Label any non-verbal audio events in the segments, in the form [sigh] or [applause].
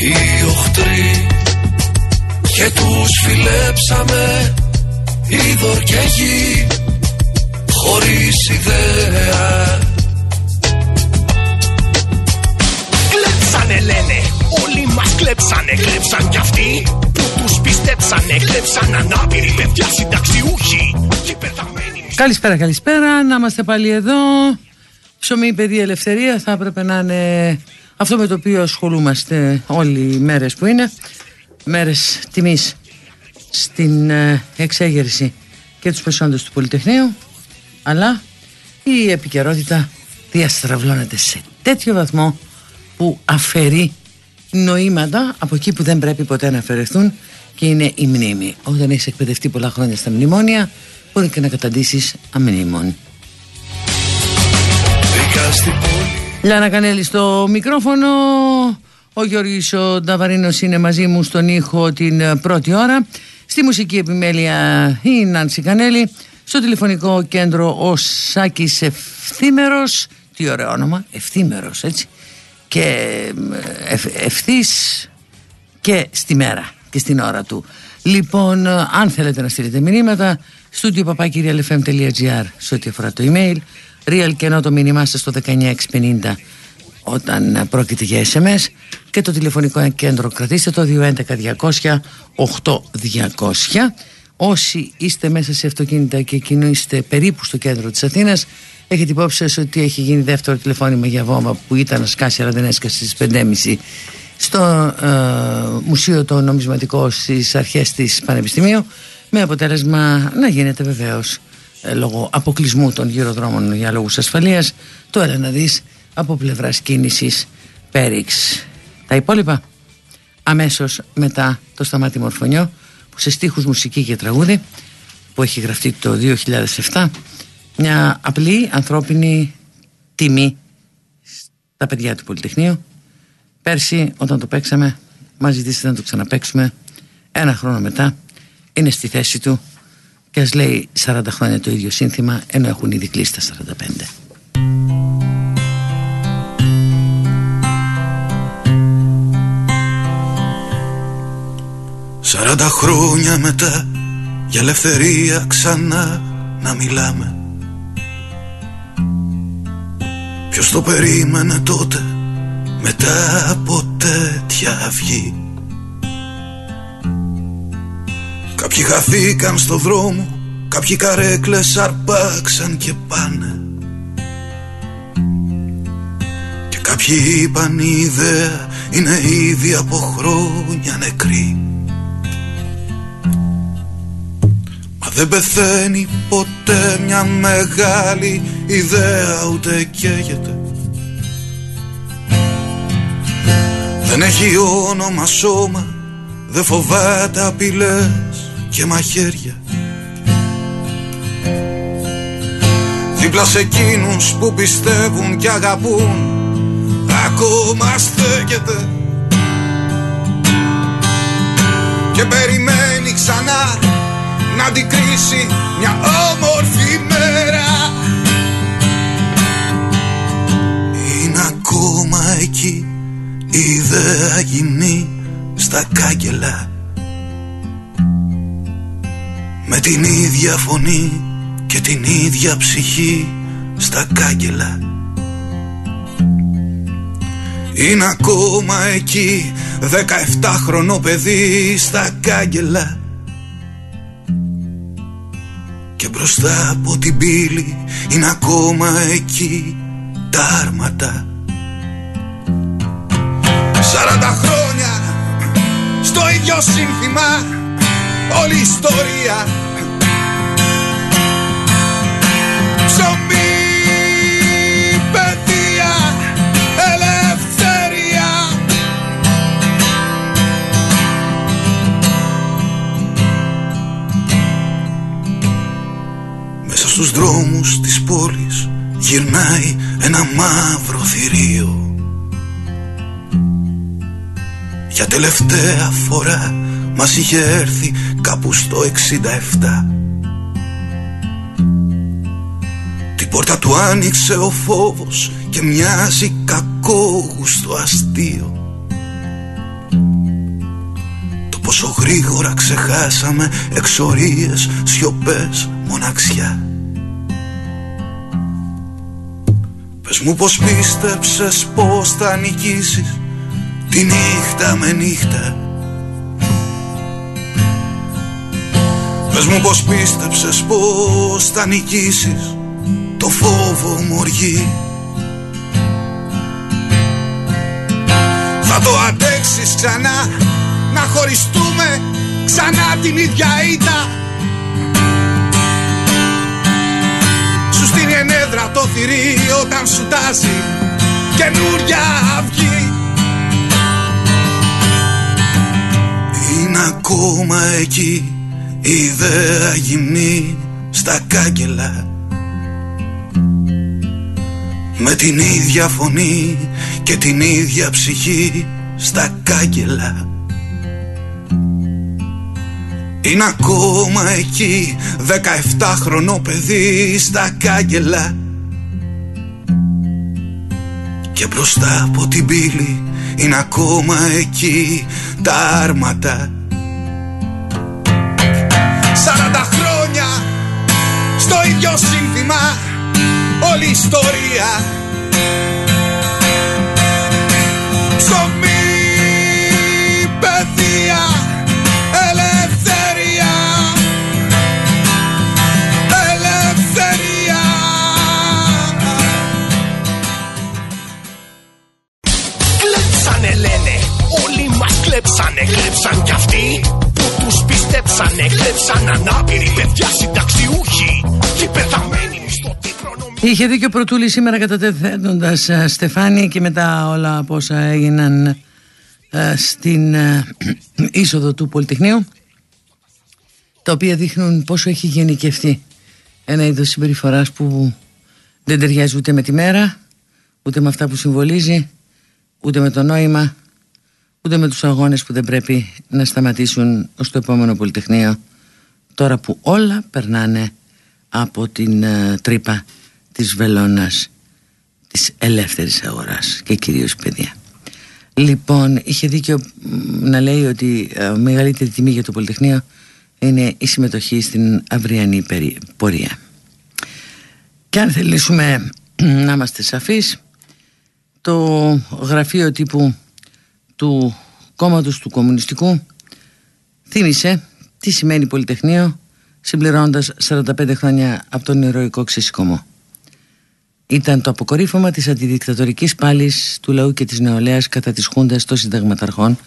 οι οχτροί και τους φιλέψαμε είδωρ και γη χωρίς ιδέα. Κλέψανε λένε, όλοι μας κλέψανε, κλέψαν κι αυτοί που τους πιστέψανε, κλέψαν ανάπηροι παιδιά συνταξιούχοι και πεθαμένοι. Καλησπέρα, καλησπέρα, να είμαστε πάλι εδώ. Ψωμί, παιδί, ελευθερία. Θα έπρεπε να είναι αυτό με το οποίο ασχολούμαστε όλοι οι μέρες που είναι μέρες τιμής στην ε, εξέγερση και τους προσόντες του Πολυτεχνείου αλλά η επικαιρότητα διαστραβλώνεται σε τέτοιο βαθμό που αφαιρεί νοήματα από εκεί που δεν πρέπει ποτέ να αφαιρεθούν και είναι η μνήμη. Όταν έχεις εκπαιδευτεί πολλά χρόνια στα μνημόνια μπορεί και να καταντήσεις αμνήμων. Λιάννα Κανέλη στο μικρόφωνο. Ο Γιώργης ο Νταβαρίνος είναι μαζί μου στον ήχο την ε, πρώτη ώρα. Στη μουσική επιμέλεια η Νάνση Κανέλη. Στο τηλεφωνικό κέντρο ο Σάκης Ευθύμερος. Τι ωραίο όνομα, Ευθύμερος έτσι. Και ε, ευ, ευθύς και στη μέρα και στην ώρα του. Λοιπόν, ε, αν θέλετε να στείλετε μηνύματα Στούντιο παπάκυριαλεφm.gr σε ό,τι αφορά το email real και ενώ το μήνυμά σας στο 19650 όταν πρόκειται για SMS και το τηλεφωνικό κέντρο κρατήστε το 211 200 8200 όσοι είστε μέσα σε αυτοκίνητα και κινείστε περίπου στο κέντρο της Αθήνας έχετε υπόψη σας ότι έχει γίνει δεύτερο τηλεφώνημα για βόμβα που ήταν να σκάσει αλλά δεν έσκασε στις 5.30 στο ε, Μουσείο το Νομισματικό στις αρχές της Πανεπιστημίου με αποτέλεσμα να γίνεται βεβαίως ε, λόγω αποκλεισμού των γύρω δρόμων για λόγους ασφαλείας το έλα να δεις από πλευράς κίνησης Πέριξ. Τα υπόλοιπα αμέσως μετά το Σταμάτη Μορφωνιό που σε στίχους μουσική και τραγούδι που έχει γραφτεί το 2007 μια απλή ανθρώπινη τιμή στα παιδιά του Πολυτεχνείου. Πέρσι όταν το παίξαμε μας ζητήσατε να το ξαναπαίξουμε ένα χρόνο μετά είναι στη θέση του και ας λέει 40 χρόνια το ίδιο σύνθημα ενώ έχουν ήδη κλείσει τα 45. Σαράντα χρόνια μετά για ελευθερία ξανά να μιλάμε Ποιος το περίμενε τότε μετά από τέτοια αυγή; Κάποιοι χαθήκαν στο δρόμο Κάποιοι καρέκλες αρπάξαν και πάνε. Και κάποιοι είπαν η ιδέα είναι ήδη από χρόνια νεκρή Μα δεν πεθαίνει ποτέ μια μεγάλη ιδέα ούτε καίγεται. Δεν έχει όνομα σώμα, δεν φοβάται απειλές και μαχαίρια. Δίπλα σε εκείνους που πιστεύουν και αγαπούν Ακόμα στέκεται. Και περιμένει ξανά να αντικρίσει μια όμορφη μέρα. Είναι ακόμα εκεί η ιδέα γυμνή στα κάγκελα με την ίδια φωνή και την ίδια ψυχή στα κάγκελα. Είναι ακόμα εκεί χρονό παιδί στα κάγκελα. Και μπροστά από την πύλη είναι ακόμα εκεί τα άρματα. Σαράντα χρόνια στο ίδιο σύνθημα όλη η ιστορία. Ψωμί, παιδεία, ελευθερία. Μέσα στους δρόμους της πόλης γυρνάει ένα μαύρο θηρίο. Για τελευταία φορά μας είχε έρθει κάπου στο 67 Την πόρτα του άνοιξε ο φόβος και μοιάζει κακόγουστο αστείο. Το πόσο γρήγορα ξεχάσαμε εξορίες, σιωπές, μοναξιά. Πες μου πως πίστεψες πως θα νικήσεις Τη νύχτα με νύχτα Πες μου πως πίστεψες πως θα νικήσεις Το φόβο μου οργή. Θα το αντέξεις ξανά Να χωριστούμε ξανά την ίδια ήττα. Σου στείνει ενέδρα το θηρί όταν σου τάζει καινούρια αυγή. Είναι ακόμα εκεί. η ιδέα γυμνή στα κάγκελα. Με την ίδια φωνή και την ίδια ψυχή στα κάγκελα. Είναι ακόμα εκεί 17 χρονό παιδί στα κάγκελα. Και μπροστά από την πύλη είναι ακόμα εκεί τα άρματα Σαράντα χρόνια στο ίδιο σύνθημα όλη η ιστορία. Ψωμί, παιδεία, ελευθερία. Ελευθερία. Κλέψανε λένε, όλοι μας κλέψανε Κλέψαν κι αυτοί που τους πιστέψανε Κλέψαν ανάπηροι παιδιά συνταξιούχοι Και πεθαμένοι μισθωτοί προνομοί Είχε δίκιο Πρωτούλη σήμερα κατατεθέντοντας ε, Στεφάνη και μετά όλα από όσα έγιναν ε, στην ε, [clears throat] είσοδο του Πολυτεχνείου τα οποία δείχνουν πόσο έχει γενικευτεί ένα είδος συμπεριφοράς που δεν ταιριάζει ούτε με τη μέρα ούτε με αυτά που συμβολίζει ούτε με το νόημα ούτε με τους αγώνες που δεν πρέπει να σταματήσουν ως το επόμενο Πολυτεχνείο τώρα που όλα περνάνε από την ε, τρύπα της βελόνας της ελεύθερης αγοράς και κυρίως παιδιά. Λοιπόν, είχε δίκιο μ, να λέει ότι ε, μεγαλύτερη τιμή για το Πολυτεχνείο είναι η συμμετοχή στην αυριανή περι- πορεία. Και αν θελήσουμε να είμαστε σαφείς, το γραφείο τύπου του κόμματος του κομμουνιστικού θύμισε τι σημαίνει Πολυτεχνείο συμπληρώνοντας 45 χρόνια από τον ηρωικό ξεσηκωμό. Ήταν το αποκορύφωμα της αντιδικτατορικής πάλης του λαού και της νεολαίας κατά της Χούντας των Συνταγματαρχών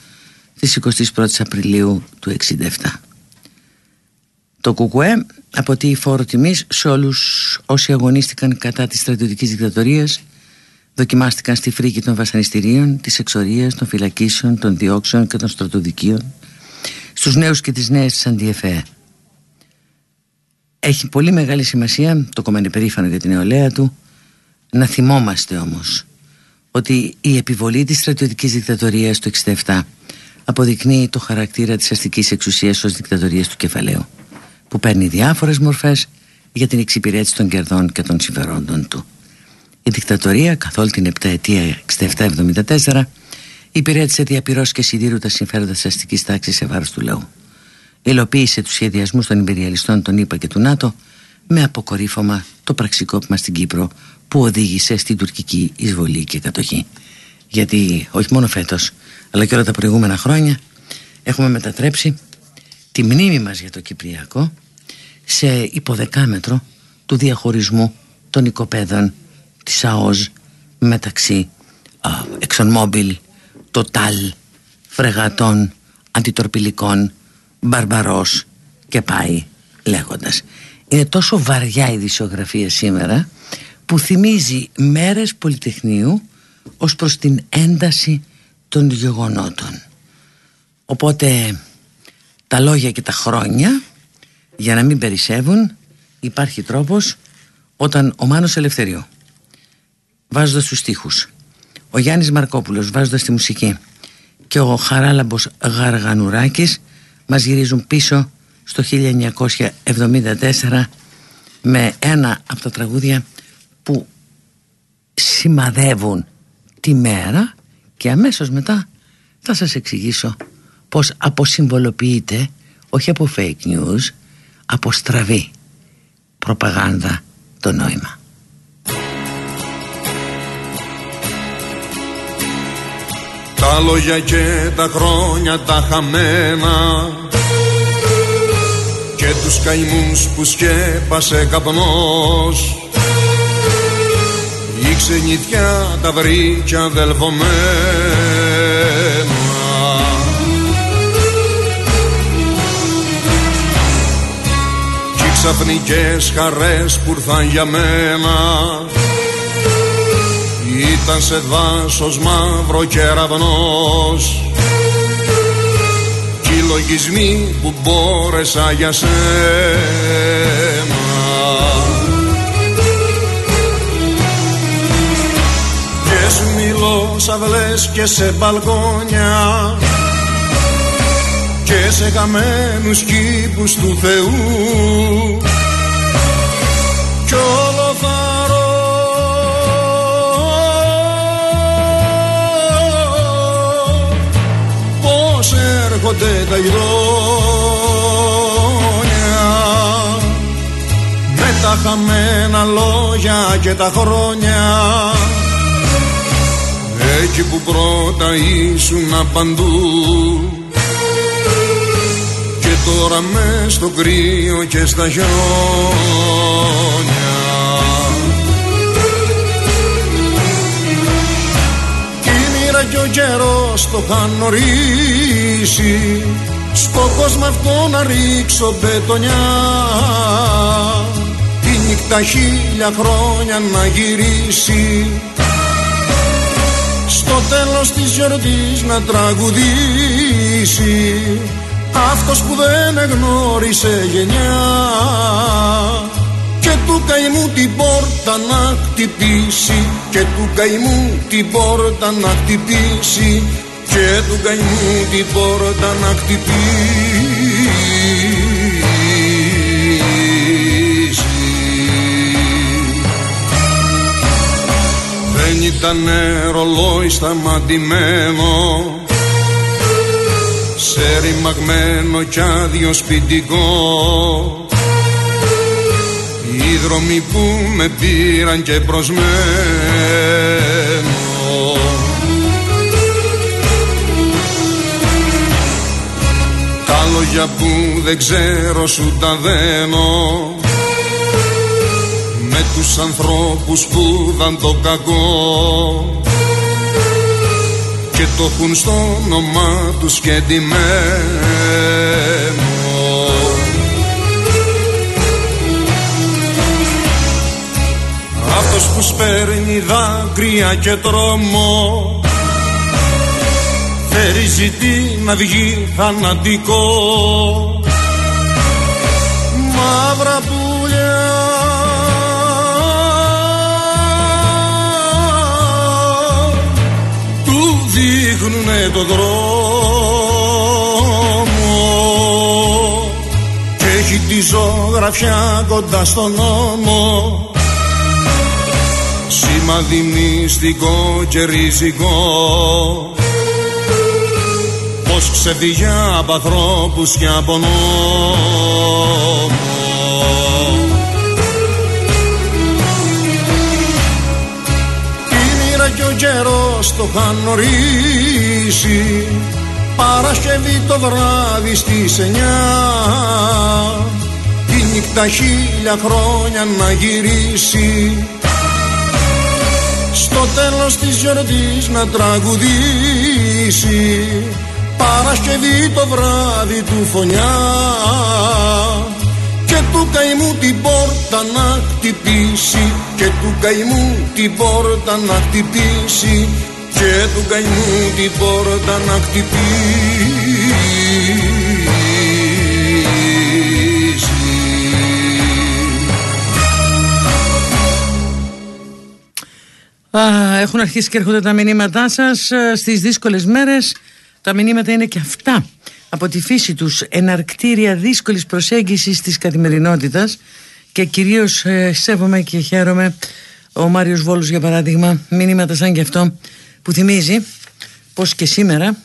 της 21ης Απριλίου του 1967. Το ΚΚΕ αποτείει φόρο τιμής σε όλους όσοι αγωνίστηκαν κατά της στρατιωτικής δικτατορίας δοκιμάστηκαν στη φρίκη των βασανιστήριων, της εξορίας, των φυλακίσεων, των διώξεων και των στρατοδικείων στους νέους και τις νέες της Αντιεφέ. Έχει πολύ μεγάλη σημασία, το κόμμα είναι περήφανο για την νεολαία του, να θυμόμαστε όμως ότι η επιβολή της στρατιωτικής δικτατορίας του 67 αποδεικνύει το χαρακτήρα της αστικής εξουσίας ως δικτατορίας του κεφαλαίου που παίρνει διάφορες μορφές για την εξυπηρέτηση των κερδών και των συμφερόντων του. Η δικτατορία καθ' όλη την επταετία 67-74 υπηρέτησε διαπυρός και σιδήρου τα συμφέροντα της αστικής τάξης σε βάρος του λαού. Υλοποίησε τους σχεδιασμούς των υπεριαλιστών των ΗΠΑ και του ΝΑΤΟ με αποκορύφωμα το πραξικόπημα στην Κύπρο που οδήγησε στην τουρκική εισβολή και κατοχή. Γιατί όχι μόνο φέτος αλλά και όλα τα προηγούμενα χρόνια έχουμε μετατρέψει τη μνήμη μας για το Κυπριακό σε υποδεκάμετρο του διαχωρισμού των οικοπαίδων της ΑΟΖ μεταξύ ExxonMobil, Total, φρεγατών, αντιτορπιλικών, μπαρμπαρός και πάει λέγοντας. Είναι τόσο βαριά η δισιογραφία σήμερα που θυμίζει μέρες Πολυτεχνείου ως προς την ένταση των γεγονότων. Οπότε τα λόγια και τα χρόνια για να μην περισσεύουν υπάρχει τρόπος όταν ο Μάνος Ελευθερίου βάζοντας τους στίχους ο Γιάννης Μαρκόπουλος βάζοντας τη μουσική και ο Χαράλαμπος Γαργανουράκης μας γυρίζουν πίσω στο 1974 με ένα από τα τραγούδια που σημαδεύουν τη μέρα και αμέσως μετά θα σας εξηγήσω πως αποσυμβολοποιείται όχι από fake news από στραβή προπαγάνδα το νόημα. Τα λόγια και τα χρόνια τα χαμένα. Και τους καημούς που σκέπασε καπνός. Η ξενιτιά τα βρήκια δελβωμένα κι οι ξαφνικές χαρές που ήρθαν για μένα ήταν σε δάσος μαύρο κεραυνός κι οι λογισμοί που μπόρεσα για σένα. Και σου μιλώ σαυλές και σε μπαλκόνια. Και σε καμένους κήπους του Θεού. Κι όλο θα έρχονται τα ειδόνια με τα χαμένα λόγια και τα χρόνια. Εκεί που πρώτα ήσουν παντού και τώρα μες στο κρύο και στα χιόνια και ο καιρός το είχαν ορίσει στο κόσμο αυτό να ρίξω μπετονιά. Τη νύχτα χίλια χρόνια να γυρίσει. Στο τέλος της γιορτής να τραγουδήσει. Αυτός που δεν εγνώρισε γενιά. και του καημού την πόρτα να χτυπήσει και του καημού την πόρτα να χτυπήσει και του καημού την πόρτα να χτυπήσει. Δεν ήταν ρολόι σταματημένο σε ρημαγμένο κι άδειο σπιτικό. οι δρόμοι που με πήραν και προσμένο Τα λόγια που δεν ξέρω σου τα δένω. Με τους ανθρώπους που δαν το κακό. Και το έχουν στο όνομα τους και Αυτός που σπέρνει δάκρυα και τρόμο. Φέρει ζητή να βγει θανατικό. Μαύρα πουλιά. Του δείχνουνε το δρόμο. Και έχει τη ζωγραφιά κοντά στον νόμο σημάδι μυστικό και ριζικό. Πως ξεφύγει από ανθρώπους και από νόμο Η μοίρα και ο καιρός το είχαν ορίσει Παρασκευή το βράδυ στις εννιά. Τη νύχτα χίλια χρόνια να γυρίσει στο τέλος της γιορτής να τραγουδήσει. Παρασκευή το βράδυ του φωνιά και του καημού την πόρτα να χτυπήσει. Και του καημού την πόρτα να χτυπήσει. Και του καημού την πόρτα να χτυπήσει έχουν αρχίσει και έρχονται τα μηνύματά σας ε, στις δύσκολες μέρες. Τα μηνύματα είναι και αυτά. Από τη φύση τους εναρκτήρια δύσκολης προσέγγισης της καθημερινότητας και κυρίως ε, σέβομαι και χαίρομαι ο Μάριος Βόλος για παράδειγμα μηνύματα σαν και αυτό που θυμίζει πως και σήμερα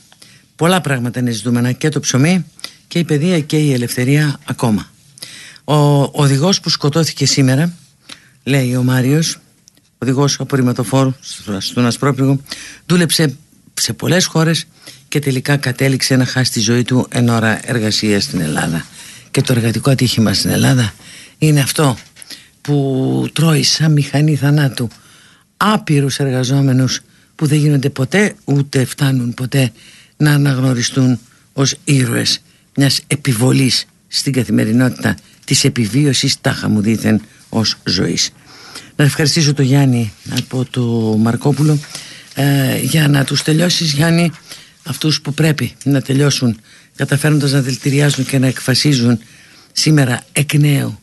πολλά πράγματα είναι ζητούμενα και το ψωμί και η παιδεία και η ελευθερία ακόμα. Ο οδηγός που σκοτώθηκε σήμερα λέει ο Μάριος οδηγός απορριμματοφόρου στον Ασπρόπηγο, δούλεψε σε πολλές χώρες και τελικά κατέληξε να χάσει τη ζωή του εν ώρα εργασίας στην Ελλάδα. Και το εργατικό ατύχημα στην Ελλάδα είναι αυτό που τρώει σαν μηχανή θανάτου άπειρους εργαζόμενους που δεν γίνονται ποτέ ούτε φτάνουν ποτέ να αναγνωριστούν ως ήρωες μιας επιβολής στην καθημερινότητα της επιβίωσης τάχα μου δήθεν ως ζωής. Να ευχαριστήσω τον Γιάννη από το Μαρκόπουλο. Ε, για να τους τελειώσεις Γιάννη αυτούς που πρέπει να τελειώσουν καταφέροντας να δηλητηριάζουν και να εκφασίζουν σήμερα εκ νέου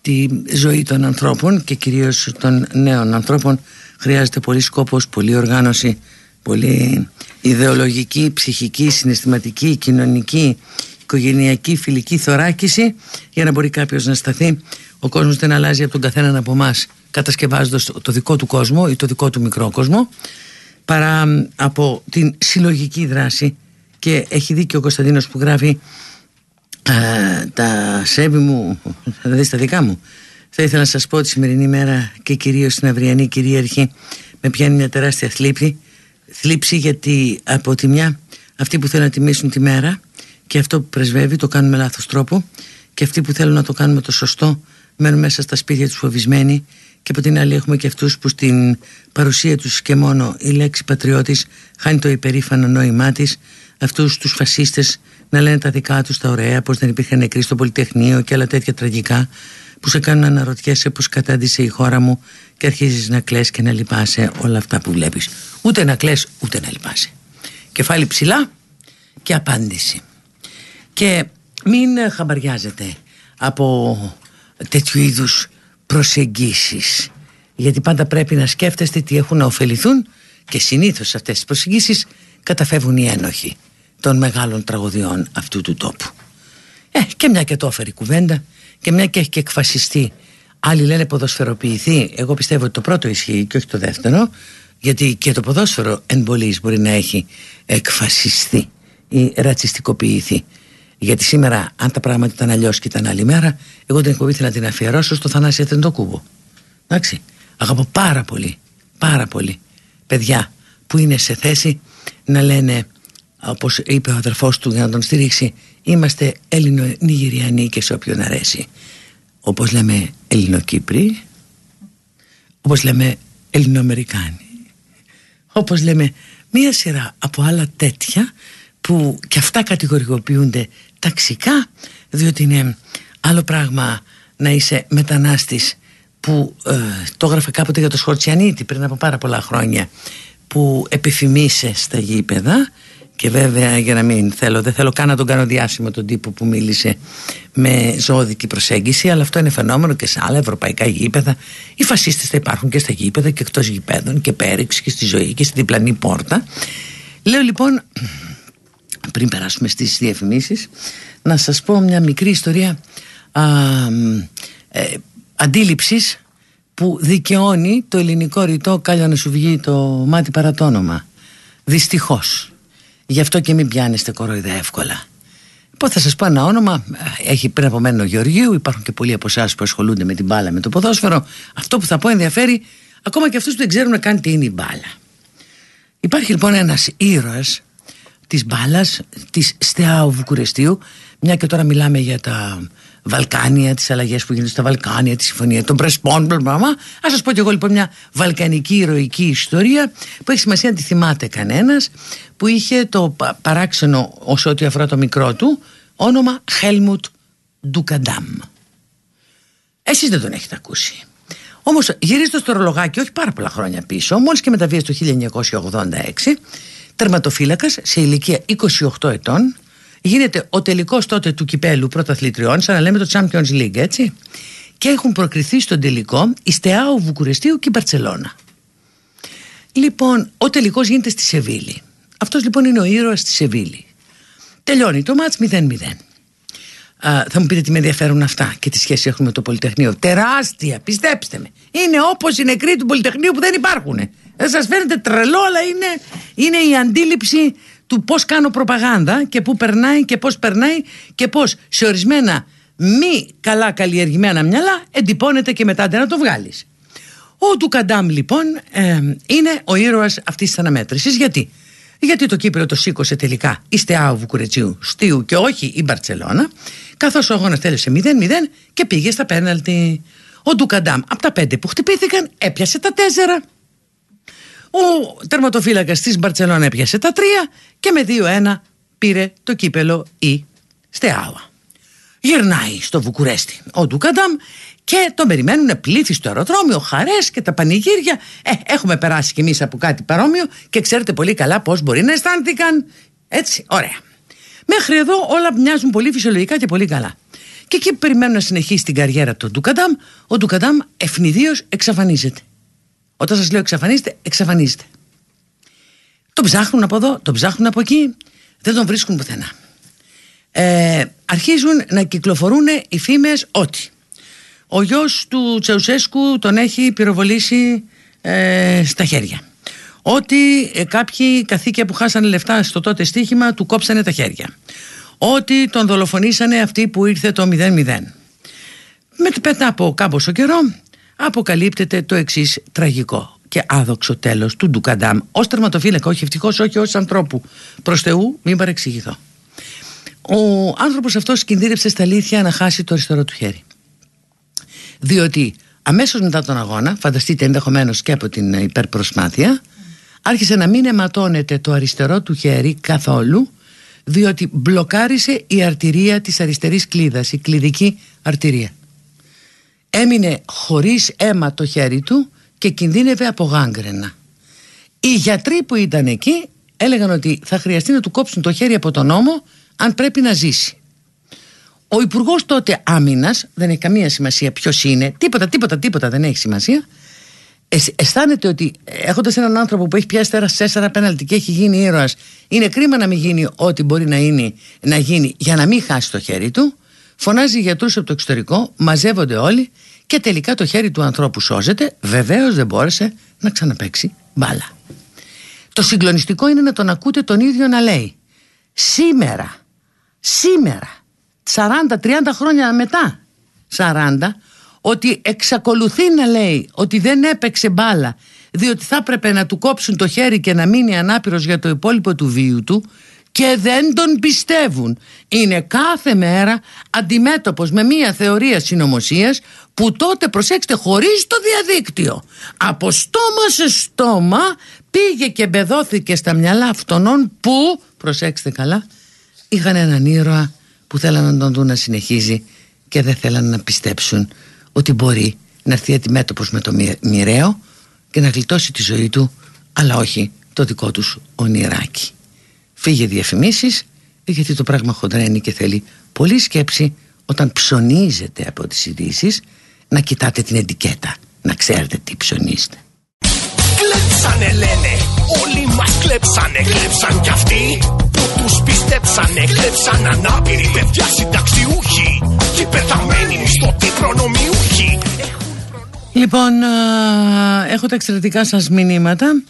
τη ζωή των ανθρώπων και κυρίως των νέων ανθρώπων χρειάζεται πολύ σκόπος, πολύ οργάνωση, πολύ ιδεολογική, ψυχική, συναισθηματική, κοινωνική, οικογενειακή, φιλική θωράκιση για να μπορεί κάποιος να σταθεί ο κόσμος δεν αλλάζει από τον καθέναν από εμάς κατασκευάζοντας το δικό του κόσμο ή το δικό του μικρό κόσμο παρά από την συλλογική δράση. Και έχει δίκιο ο Κωνσταντίνος που γράφει τα σέβη μου θα δεις τα δικά μου. Θα ήθελα να σας πω τη σημερινή μέρα και κυρίως την αυριανή κυρίαρχη με πιάνει μια τεράστια θλίψη θλίψη γιατί από τη μια αυτοί που θέλουν να τιμήσουν τη μέρα και αυτό που πρεσβεύει το κάνουν με λάθος τρόπο και αυτοί που θέλουν να το κάνουμε το σωστό μένουν μέσα στα σπίτια τους φοβισμένοι και από την άλλη έχουμε και αυτούς που στην παρουσία τους και μόνο η λέξη πατριώτης χάνει το υπερήφανο νόημά της. Αυτούς τους φασίστες να λένε τα δικά τους τα ωραία πως δεν υπήρχαν νεκροί στο Πολυτεχνείο και άλλα τέτοια τραγικά που σε κάνουν να αναρωτιέσαι πως κατάντησε η χώρα μου και αρχίζεις να κλαις και να λυπάσαι όλα αυτά που βλέπεις. Ούτε να κλαις ούτε να λυπάσαι. Κεφάλι ψηλά και απάντηση. Και μην χαμπαριάζετε από τέτοιου είδους προσεγγίσεις. Γιατί πάντα πρέπει να σκέφτεστε τι έχουν να ωφεληθούν και συνήθως αυτές τις προσεγγίσεις καταφεύγουν οι ένοχοι των μεγάλων τραγωδιών αυτού του τόπου. Ε, και μια και το έφερε κουβέντα και μια και έχει και εκφασιστεί. Άλλοι λένε ποδοσφαιροποιηθεί. Εγώ πιστεύω ότι το πρώτο ισχύει και όχι το δεύτερο γιατί και το ποδόσφαιρο εν μπορεί να έχει εκφασιστεί ή ρατσιστικοποιηθεί γιατί σήμερα, αν τα πράγματα ήταν αλλιώς και ήταν άλλη μέρα, εγώ την εκπομπή ήθελα να την αφιερώσω στο Θανάση κούβο. Εντάξει. Αγαπώ πάρα πολύ, πάρα πολύ παιδιά που είναι σε θέση να λένε, όπως είπε ο αδερφός του για να τον στηρίξει, είμαστε Έλληνο-Νιγηριανοί και σε όποιον αρέσει. Όπως λέμε Ελληνοκύπροι, όπως λέμε Ελληνοαμερικάνοι, όπως λέμε μία σειρά από άλλα τέτοια που και αυτά κατηγοριοποιούνται ταξικά διότι είναι άλλο πράγμα να είσαι μετανάστης που ε, το έγραφε κάποτε για το Σχορτσιανίτη πριν από πάρα πολλά χρόνια που επιφημίσε στα γήπεδα και βέβαια για να μην θέλω δεν θέλω καν να τον κάνω διάσημο τον τύπο που μίλησε με ζώδικη προσέγγιση αλλά αυτό είναι φαινόμενο και σε άλλα ευρωπαϊκά γήπεδα. Οι φασίστες θα υπάρχουν και στα γήπεδα και εκτός γήπεδων και πέριξ και στη ζωή και στην διπλανή πόρτα. Λέω λοιπόν πριν περάσουμε στις διαφημίσεις να σας πω μια μικρή ιστορία α, ε, αντίληψης που δικαιώνει το ελληνικό ρητό κάλια να σου βγει το μάτι παρατόνομα δυστυχώς γι' αυτό και μην πιάνεστε κοροϊδά εύκολα Λοιπόν, θα σας πω ένα όνομα; Έχει πριν από μένα ο Γεωργίου. Υπάρχουν και πολλοί από εσάς που ασχολούνται με την μπάλα, με το ποδόσφαιρο. Αυτό που θα πω ενδιαφέρει ακόμα και αυτούς που δεν ξέρουν καν τι είναι η μπάλα. Υπάρχει λοιπόν ένας ήρωας της μπάλας, της Στεάου Βουκουρεστίου. Μια και τώρα μιλάμε για τα Βαλκάνια, τις αλλαγές που γίνονται στα Βαλκάνια, τη συμφωνία των Πρεσπών, μπλα, ας σας πω και εγώ λοιπόν μια βαλκανική ηρωική ιστορία που έχει σημασία να τη θυμάται κανένας που είχε το παράξενο όσο ό,τι αφορά το μικρό του όνομα Χέλμουτ Ντουκαντάμ. Εσείς δεν τον έχετε ακούσει. Όμως γυρίζοντα το ρολογάκι, όχι πάρα πολλά χρόνια πίσω, μόλις και μεταβίασε το 1986, τερματοφύλακας σε ηλικία 28 ετών γίνεται ο τελικός τότε του κυπέλου πρωταθλητριών σαν να λέμε το Champions League έτσι και έχουν προκριθεί στον τελικό η Στεάου Βουκουρεστίου και η Μπαρτσελώνα Λοιπόν, ο τελικός γίνεται στη Σεβίλη. Αυτός λοιπόν είναι ο ήρωας στη Σεβίλη. Τελειώνει το μάτς 0-0. Α, θα μου πείτε τι με ενδιαφέρουν αυτά και τι σχέση έχουμε με το Πολυτεχνείο. Τεράστια, πιστέψτε με. Είναι όπως οι νεκροί του Πολυτεχνείου που δεν υπάρχουν. Δεν σας φαίνεται τρελό, αλλά είναι, είναι η αντίληψη του πώς κάνω προπαγάνδα και πού περνάει και πώς περνάει και πώς σε ορισμένα μη καλά καλλιεργημένα μυαλά εντυπώνεται και μετά να το βγάλεις. Ο Ντουκαντάμ λοιπόν ε, είναι ο ήρωας αυτής της αναμέτρησης. Γιατί; Γιατί το κύπελο το σήκωσε τελικά η Στεάου Βουκουρετσίου Στίου και όχι η Μπαρτσελώνα καθώς ο αγώνας τέλειωσε 0-0 και πήγε στα πέναλτι. Ο Ντουκαντάμ από τα πέντε που χτυπήθηκαν έπιασε τα τέσσερα. Ο τερματοφύλακας της Μπαρτσελώνα έπιασε τα τρία και με 2-1 πήρε το κύπελο η Στεάουα. Γυρνάει στο Βουκουρέστι ο Ντουκαντάμ και τον περιμένουν πλήθη στο αεροδρόμιο, χαρές και τα πανηγύρια. Ε, έχουμε περάσει κι εμείς από κάτι παρόμοιο και ξέρετε πολύ καλά πώς μπορεί να αισθάνθηκαν. Έτσι, ωραία. Μέχρι εδώ όλα μοιάζουν πολύ φυσιολογικά και πολύ καλά. Και εκεί που περιμένουν να συνεχίσει την καριέρα του Ντουκαντάμ, ο Ντουκαντάμ ευνηδίως εξαφανίζεται. Όταν σας λέω εξαφανίζεται, εξαφανίζεται. Τον ψάχνουν από εδώ, τον ψάχνουν από εκεί, δεν τον βρίσκουν πουθενά. Ε, αρχίζουν να κυκλοφορούν οι φήμες ότι ο γιος του Τσεουσέσκου τον έχει πυροβολήσει ε, στα χέρια. Ότι ε, κάποιοι καθήκια που χάσανε λεφτά στο τότε στοίχημα του κόψανε τα χέρια. Ότι τον δολοφονήσανε αυτοί που ήρθε το 0-0. Μετά από κάμποσο καιρό αποκαλύπτεται το εξής τραγικό και άδοξο τέλος του Ντουκαντάμ ως τερματοφύλακα, όχι ευτυχώς, όχι ως ανθρώπου. Προς Θεού μην παρεξηγηθώ. Ο άνθρωπος αυτός κινδύνευσε στα αλήθεια να χάσει το αριστερό του χέρι διότι αμέσως μετά τον αγώνα, φανταστείτε ενδεχομένως και από την υπερπροσμάθεια, άρχισε να μην αιματώνεται το αριστερό του χέρι καθόλου, διότι μπλοκάρισε η αρτηρία της αριστερής κλίδας, η κλειδική αρτηρία. Έμεινε χωρίς αίμα το χέρι του και κινδύνευε από γάγκρενα. Οι γιατροί που ήταν εκεί έλεγαν ότι θα χρειαστεί να του κόψουν το χέρι από τον νόμο αν πρέπει να ζήσει. Ο Υπουργός τότε Άμυνας, δεν έχει καμία σημασία ποιος είναι, τίποτα, τίποτα, τίποτα δεν έχει σημασία. αισθάνεται ότι έχοντας έναν άνθρωπο που έχει πιάσει τέρας τέσσερα πέναλτι και έχει γίνει ήρωας, είναι κρίμα να μην γίνει ό,τι μπορεί να, είναι, να γίνει για να μην χάσει το χέρι του. Φωνάζει γιατρούς από το εξωτερικό, μαζεύονται όλοι και τελικά το χέρι του ανθρώπου σώζεται. Βεβαίως δεν μπόρεσε να ξαναπέξει μπάλα. Το συγκλονιστικό είναι να τον ακούτε τον ίδιο να λέει σήμερα, σήμερα 40-30 χρόνια μετά 40 ότι εξακολουθεί να λέει ότι δεν έπαιξε μπάλα διότι θα έπρεπε να του κόψουν το χέρι και να μείνει ανάπηρος για το υπόλοιπο του βίου του και δεν τον πιστεύουν. Είναι κάθε μέρα αντιμέτωπος με μια θεωρία συνωμοσίας που τότε προσέξτε χωρίς το διαδίκτυο. Από στόμα σε στόμα πήγε και μπεδόθηκε στα μυαλά αυτών που, προσέξτε καλά, είχαν έναν ήρωα που θέλαν να τον δουν να συνεχίζει και δεν θέλαν να πιστέψουν ότι μπορεί να έρθει αντιμέτωπος με το μοιραίο και να γλιτώσει τη ζωή του αλλά όχι το δικό τους ονειράκι. Φύγε διαφημίσεις γιατί το πράγμα χοντρένει και θέλει πολλή σκέψη όταν ψωνίζετε από τις ειδήσει να κοιτάτε την ετικέτα, να ξέρετε τι ψωνίζετε. Κλέψανε λένε, όλοι μας κλέψανε, κλέψαν κι αυτοί που τους πιστέψανε, κλέψαν ανάπηροι παιδιά συνταξιούχοι και πεθαμένοι μισθωτοί προνομιούχοι. Λοιπόν, έχω τα εξαιρετικά σας μηνύματα,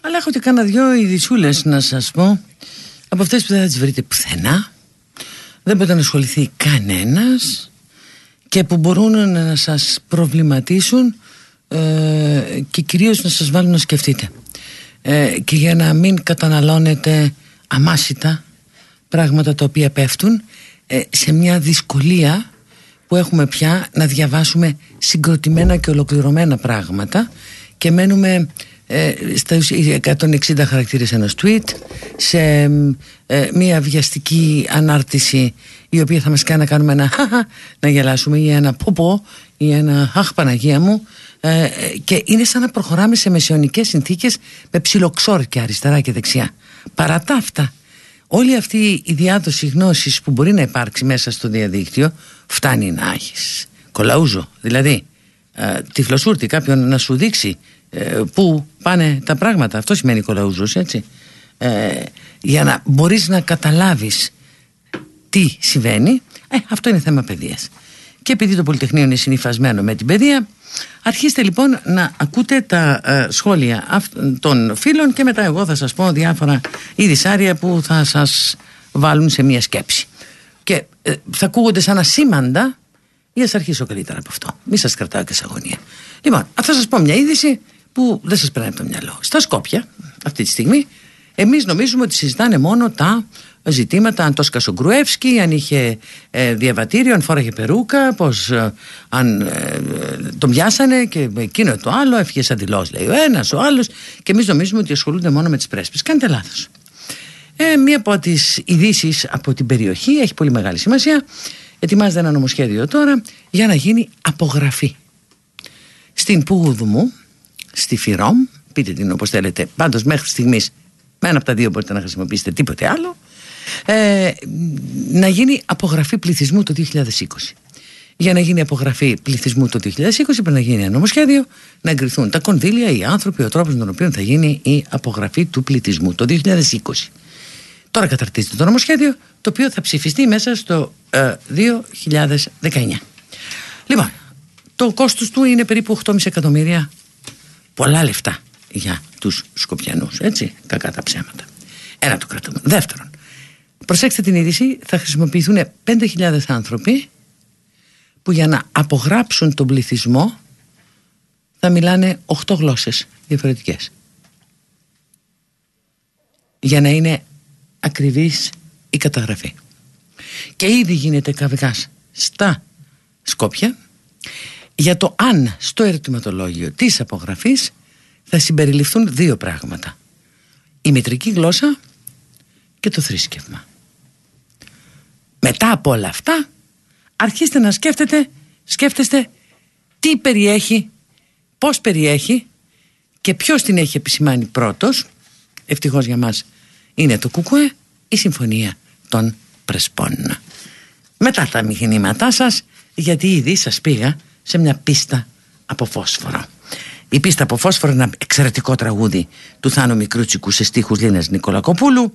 αλλά έχω και κάνα δυο ειδισούλες να σας πω, από αυτές που δεν θα τις βρείτε πουθενά, δεν μπορεί να ασχοληθεί κανένας και που μπορούν να σας προβληματίσουν ε, και κυρίως να σας βάλουν να σκεφτείτε. Ε, και για να μην καταναλώνετε αμάσιτα πράγματα τα οποία πέφτουν ε, σε μια δυσκολία που έχουμε πια να διαβάσουμε συγκροτημένα και ολοκληρωμένα πράγματα και μένουμε ε, στα 160 χαρακτήρες ενός tweet σε ε, μια βιαστική ανάρτηση η οποία θα μας κάνει να κάνουμε ένα να γελάσουμε ή ένα πω ή ένα αχ Παναγία μου ε, και είναι σαν να προχωράμε σε μεσαιωνικές συνθήκες με ψιλοξόρκια αριστερά και δεξιά παρά τα αυτά όλη αυτή η διάδοση γνώσης που μπορεί να υπάρξει μέσα στο διαδίκτυο φτάνει να έχεις. κολαούζο δηλαδή ε, τυφλοσούρτη κάποιον να σου δείξει ε, πού πάνε τα πράγματα. Αυτό σημαίνει Νικολαούζος, έτσι. Ε, για να μπορείς να καταλάβεις τι συμβαίνει, ε, αυτό είναι θέμα παιδείας. Και επειδή το Πολυτεχνείο είναι συνειφασμένο με την παιδεία, αρχίστε λοιπόν να ακούτε τα ε, σχόλια των φίλων και μετά εγώ θα σας πω διάφορα ειδησάρια που θα σας βάλουν σε μια σκέψη. Και ε, θα ακούγονται σαν ασήμαντα ή ας αρχίσω καλύτερα από αυτό. Μη σας κρατάω και σε αγωνία. Λοιπόν, θα σας πω μια είδηση που δεν σας περνάει από το μυαλό. Στα Σκόπια, αυτή τη στιγμή, εμείς νομίζουμε ότι συζητάνε μόνο τα ζητήματα αν το σκασε αν είχε ε, διαβατήριο, αν φόραγε περούκα, πως ε, αν ε, τον πιάσανε και εκείνο το άλλο, έφυγε σαν δηλώσει λέει ο ένας, ο άλλος και εμείς νομίζουμε ότι ασχολούνται μόνο με τις πρέσπες. Κάντε λάθος. Ε, μία από τις ειδήσεις από την περιοχή έχει πολύ μεγάλη σημασία. Ετοιμάζεται ένα νομοσχέδιο τώρα για να γίνει απογραφή. Στην Πουγουδουμού, στη Φιρόμ, πείτε την όπως θέλετε, πάντως μέχρι στιγμής με ένα από τα δύο μπορείτε να χρησιμοποιήσετε τίποτε άλλο. Ε, να γίνει απογραφή πληθυσμού το 2020 για να γίνει απογραφή πληθυσμού το 2020 πρέπει να γίνει ένα νομοσχέδιο να εγκριθούν τα κονδύλια, οι άνθρωποι, ο τρόπος με τον οποίο θα γίνει η απογραφή του πληθυσμού το 2020 τώρα καταρτίζεται το νομοσχέδιο το οποίο θα ψηφιστεί μέσα στο ε, 2019 λοιπόν το κόστος του είναι περίπου 8,5 εκατομμύρια πολλά λεφτά για τους Σκοπιανούς έτσι κακά τα ψέματα. Ένα το κρατούμε. Δεύτερον προσέξτε την είδηση θα χρησιμοποιηθούν 5.000 άνθρωποι που για να απογράψουν τον πληθυσμό θα μιλάνε 8 γλώσσες διαφορετικές. Για να είναι ακριβής η καταγραφή. Και ήδη γίνεται καυγάς στα Σκόπια για το αν στο ερωτηματολόγιο της απογραφής θα συμπεριληφθούν δύο πράγματα. Η μητρική γλώσσα και το θρήσκευμα. Μετά από όλα αυτά αρχίστε να σκέφτετε, σκέφτεστε τι περιέχει, πώς περιέχει και ποιος την έχει επισημάνει πρώτος, ευτυχώς για μας είναι το κουκουέ, η συμφωνία των Πρεσπών. Μετά τα μηχανήματά σας, γιατί ήδη σας πήγα σε μια πίστα από φόσφορο. Η πίστα από φόσφορο είναι ένα εξαιρετικό τραγούδι του Θάνου Μικρούτσικου σε στίχους Λίνας Νικολακοπούλου.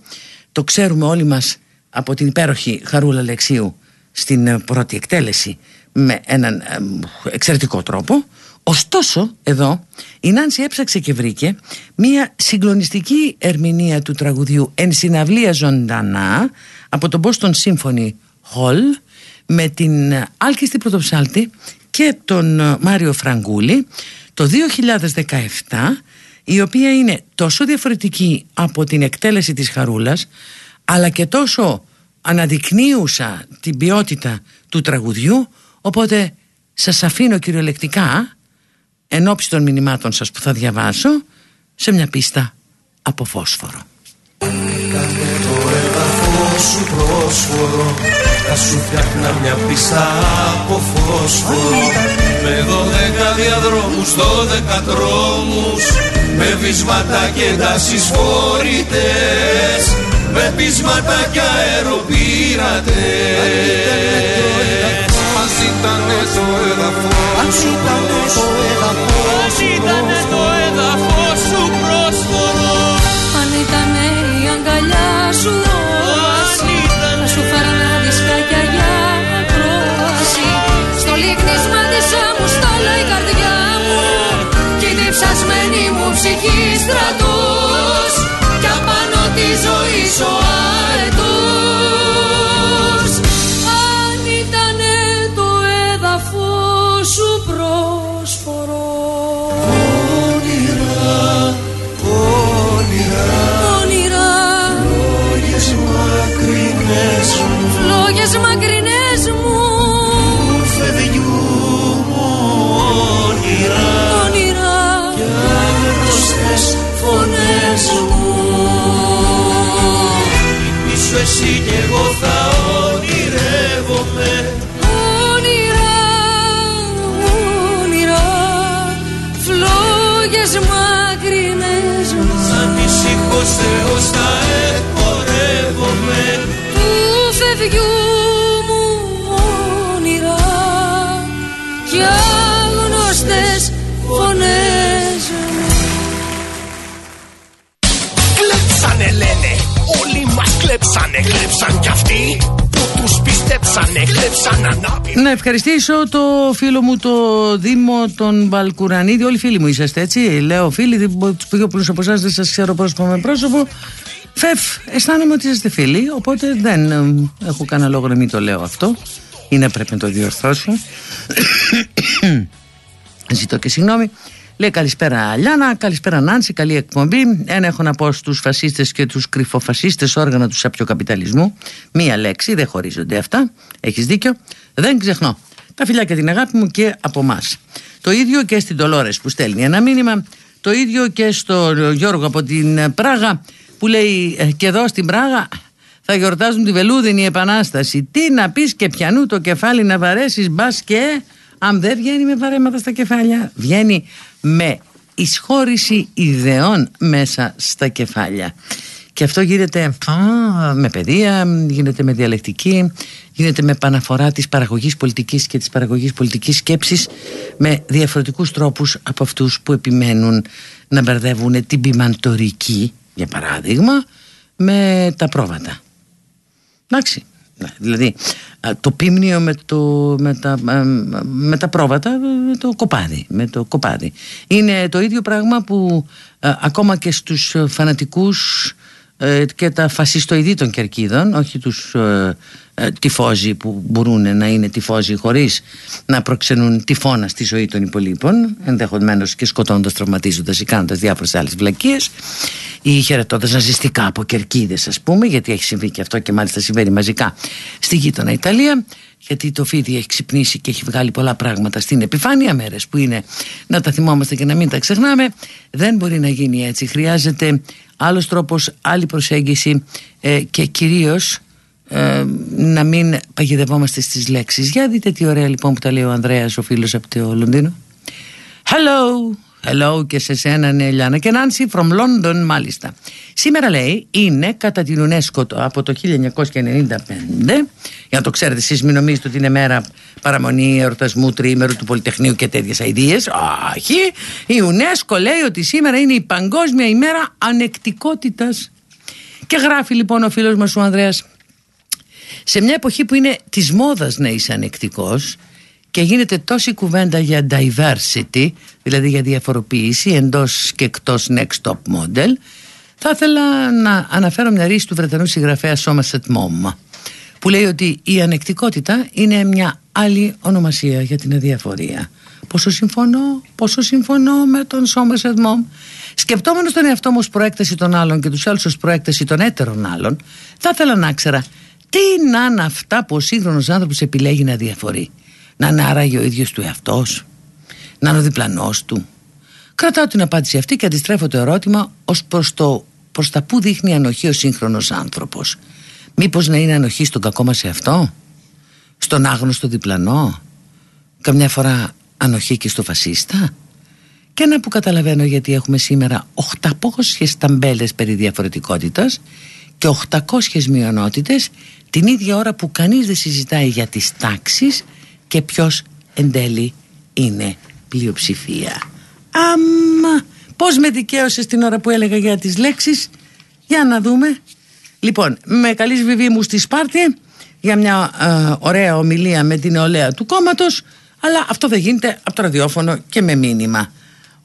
Το ξέρουμε όλοι μας από την υπέροχη Χαρούλα Λεξίου στην ε, πρώτη εκτέλεση με έναν ε, εξαιρετικό τρόπο. Ωστόσο, εδώ η Νάνση έψαξε και βρήκε μία συγκλονιστική ερμηνεία του τραγουδιού «Εν συναυλία ζωντανά» από τον Boston Symphony Hall με την άλκιστη πρωτοψάλτη και τον ε, Μάριο Φραγκούλη το 2017 η οποία είναι τόσο διαφορετική από την εκτέλεση της Χαρούλας αλλά και τόσο αναδεικνύουσα την ποιότητα του τραγουδιού οπότε σας αφήνω κυριολεκτικά εν ώψη των μηνυμάτων σας που θα διαβάσω σε μια πίστα από φόσφορο. Σου πρόσφορο Θα σου φτιάχνα μια πίστα από φόσφορο. Με δώδεκα διαδρόμους, δώδεκα δρόμους Με βυσματα και τάσεις φορητές Με πείσματα και αεροπύρατες. Ας ήτανε το έδαφος Αν ήτανε το έδαφος ψυχή στρατός Κι απάνω τη ζωή σου εσύ κι εγώ θα ονειρεύομαι. Όνειρα, όνειρα φλόγες μακρινές μου Σαν ησυχός Θεός θα εμπορεύομαι. Παιδιού μου όνειρα και Να ευχαριστήσω το φίλο μου το Δήμο τον Βαλκουρανίδη. Όλοι φίλοι μου είσαστε έτσι. Λέω φίλοι, τους πιο πολλού από εσάς δεν σας ξέρω πρόσωπο με πρόσωπο. Φεφ, αισθάνομαι ότι είστε φίλοι, οπότε δεν ε, έχω κανένα λόγο να μην το λέω αυτό. Είναι πρέπει να το διορθώσω. [coughs] Ζητώ και συγγνώμη. Λέει καλησπέρα Λιάνα, καλησπέρα Νάνση, καλή εκπομπή. Ένα έχω να πω στους φασίστες και τους κρυφοφασίστες όργανα του σαπιοκαπιταλισμού. Μία λέξη, δεν χωρίζονται αυτά. Έχεις δίκιο. Δεν ξεχνώ. Τα φιλιά και την αγάπη μου και από εμάς. Το ίδιο και στην Τολόρες που στέλνει ένα μήνυμα. Το ίδιο και στο Γιώργο από την Πράγα που λέει «Ε, και εδώ στην Πράγα θα γιορτάζουν τη βελούδινη επανάσταση. Τι να πεις και πιανού το κεφάλι να βαρέσεις μπας και αν δεν βγαίνει με βαρέματα στα κεφάλια, βγαίνει με εισχώρηση ιδεών μέσα στα κεφάλια. Και αυτό γίνεται με παιδεία, γίνεται με διαλεκτική, γίνεται με παναφορά της παραγωγής πολιτικής και της παραγωγής πολιτικής σκέψης με διαφορετικούς τρόπους από αυτούς που επιμένουν να μπερδεύουν την ποιμαντορική, για παράδειγμα, με τα πρόβατα. Εντάξει. Ναι, δηλαδή το πίμνιο με, το, με, τα, με τα πρόβατα με το κοπάδι, με το κοπάδι. Είναι το ίδιο πράγμα που ακόμα και στους φανατικούς ε, και τα φασιστοειδή των κερκίδων όχι τους ε, ε, τυφώζοι που μπορούν να είναι τυφώζοι χωρίς να προξενούν τυφώνα στη ζωή των υπολείπων ενδεχομένως και σκοτώντας, τραυματίζοντας ή κάνοντας διάφορες άλλες βλακίες ή χαιρετώντας ναζιστικά από κερκίδες ας πούμε γιατί έχει συμβεί και αυτό και μάλιστα συμβαίνει μαζικά στη γείτονα Ιταλία γιατί το φίδι έχει ξυπνήσει και έχει βγάλει πολλά πράγματα στην επιφάνεια μέρες που είναι να τα θυμόμαστε και να μην τα ξεχνάμε δεν μπορεί να γίνει έτσι. Χρειάζεται άλλος τρόπος, άλλη προσέγγιση ε, και κυρίως ε, να μην παγιδευόμαστε στις λέξεις. Για δείτε τι ωραία λοιπόν που τα λέει ο Ανδρέας ο φίλος από το Λονδίνο. Hello Hello και σε σένα ναι Ελιάνα. Και Νάνση from London μάλιστα. Σήμερα λέει είναι κατά την UNESCO από το 1995 Για να το ξέρετε εσείς μην νομίζετε ότι είναι μέρα παραμονή εορτασμού τρίμερου του Πολυτεχνείου και τέτοιες αηδίες Όχι. Η UNESCO λέει ότι σήμερα είναι η παγκόσμια ημέρα ανεκτικότητας. Και γράφει λοιπόν ο φίλος μας ο Ανδρέας Σε μια εποχή που είναι της μόδας να είσαι ανεκτικός και γίνεται τόση κουβέντα για diversity, δηλαδή για διαφοροποίηση εντός και εκτός next top model, θα ήθελα να αναφέρω μια ρίση του Βρετανού συγγραφέα Somerset Maugham που λέει ότι η ανεκτικότητα είναι μια άλλη ονομασία για την αδιαφορία. Πόσο συμφωνώ, πόσο συμφωνώ με τον Somerset Maugham. Σκεπτόμενος τον εαυτό μου ως προέκταση των άλλων και τους άλλους ως προέκταση των έτερων άλλων, θα ήθελα να ξέρα τι να είναι αυτά που ο σύγχρονος άνθρωπος επιλέγει να διαφορεί να είναι άραγε ο ίδιος του εαυτός. Να είναι ο διπλανός του. Κρατάω την απάντηση αυτή και αντιστρέφω το ερώτημα ως προς, το, προς τα που δείχνει ανοχή ο σύγχρονος άνθρωπος. Μήπως να είναι ανοχή στον κακό μας εαυτό; Στον άγνωστο διπλανό; Καμιά φορά ανοχή και στο φασίστα; Και ένα που καταλαβαίνω γιατί έχουμε σήμερα 800 ταμπέλες περί διαφορετικότητας και 800 μειονότητες την ίδια ώρα που κανείς δεν συζητάει για τις τάξεις και ποιος εν τέλει είναι πλειοψηφία. Άμα, πώς με δικαίωσες την ώρα που έλεγα για τις λέξεις, για να δούμε. Λοιπόν, με καλής βιβλία μου στη Σπάρτη για μια ε, ωραία ομιλία με την νεολαία του κόμματος, αλλά αυτό δεν γίνεται από το ραδιόφωνο και με μήνυμα.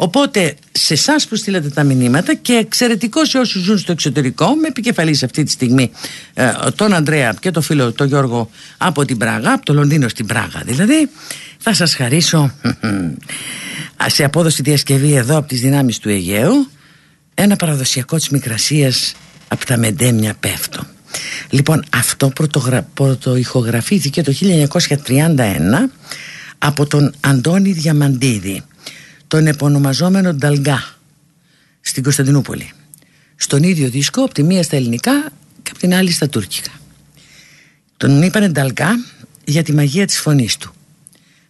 Οπότε σε εσάς που στείλατε τα μηνύματα και εξαιρετικό σε όσους ζουν στο εξωτερικό, με επικεφαλής αυτή τη στιγμή ε, τον Ανδρέα και τον φίλο τον Γιώργο από την Πράγα, από το Λονδίνο στην Πράγα δηλαδή, θα σας χαρίσω [laughs] σε απόδοση διασκευή εδώ από τις δυνάμεις του Αιγαίου ένα παραδοσιακό της Μικρασίας από τα Μεντέμια πέφτω. Λοιπόν αυτό πρωτογρα... πρωτοηχογραφήθηκε το 1931 από τον Αντώνη Διαμαντίδη τον επωνομαζόμενο Νταλγκά στην Κωνσταντινούπολη. Στον ίδιο δίσκο από τη μία στα ελληνικά και από την άλλη στα τουρκικά. Τον είπανε Νταλγκά για τη μαγεία της φωνής του.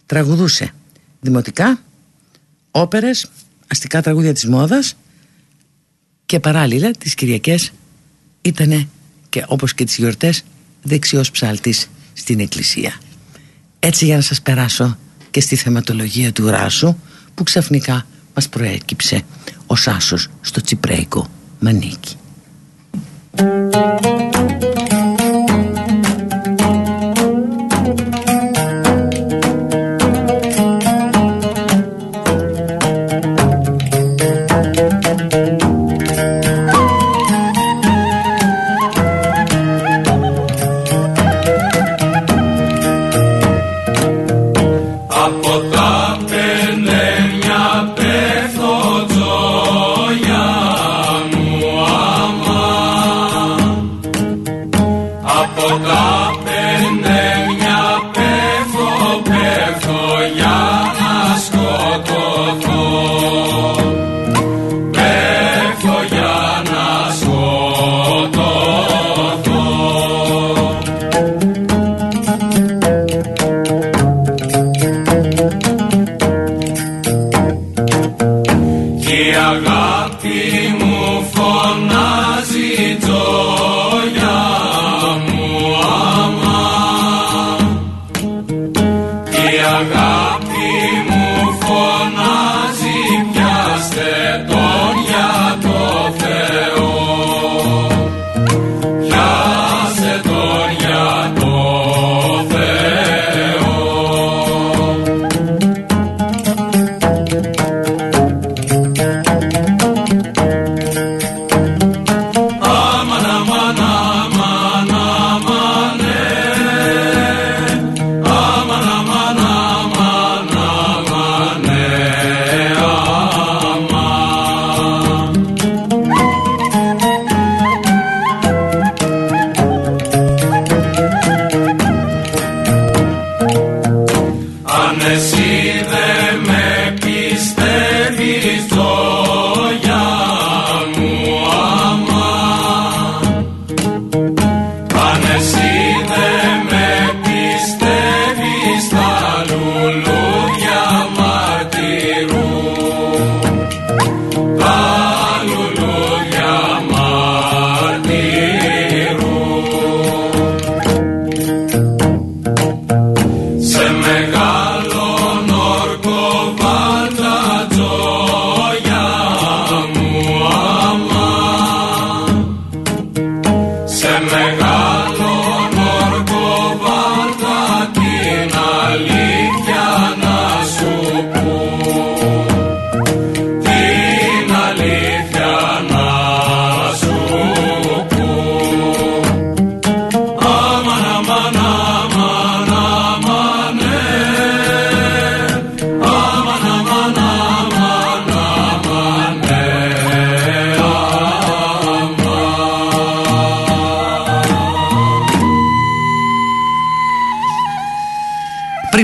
Τραγουδούσε δημοτικά όπερες αστικά τραγούδια της μόδας και παράλληλα τις Κυριακές ήτανε και όπως και τις γιορτές δεξιός ψάλτης στην εκκλησία. Έτσι για να σας περάσω και στη θεματολογία του Ράσου που ξαφνικά μας προέκυψε ο Σάσος στο Τσιπρέικο Μανίκι.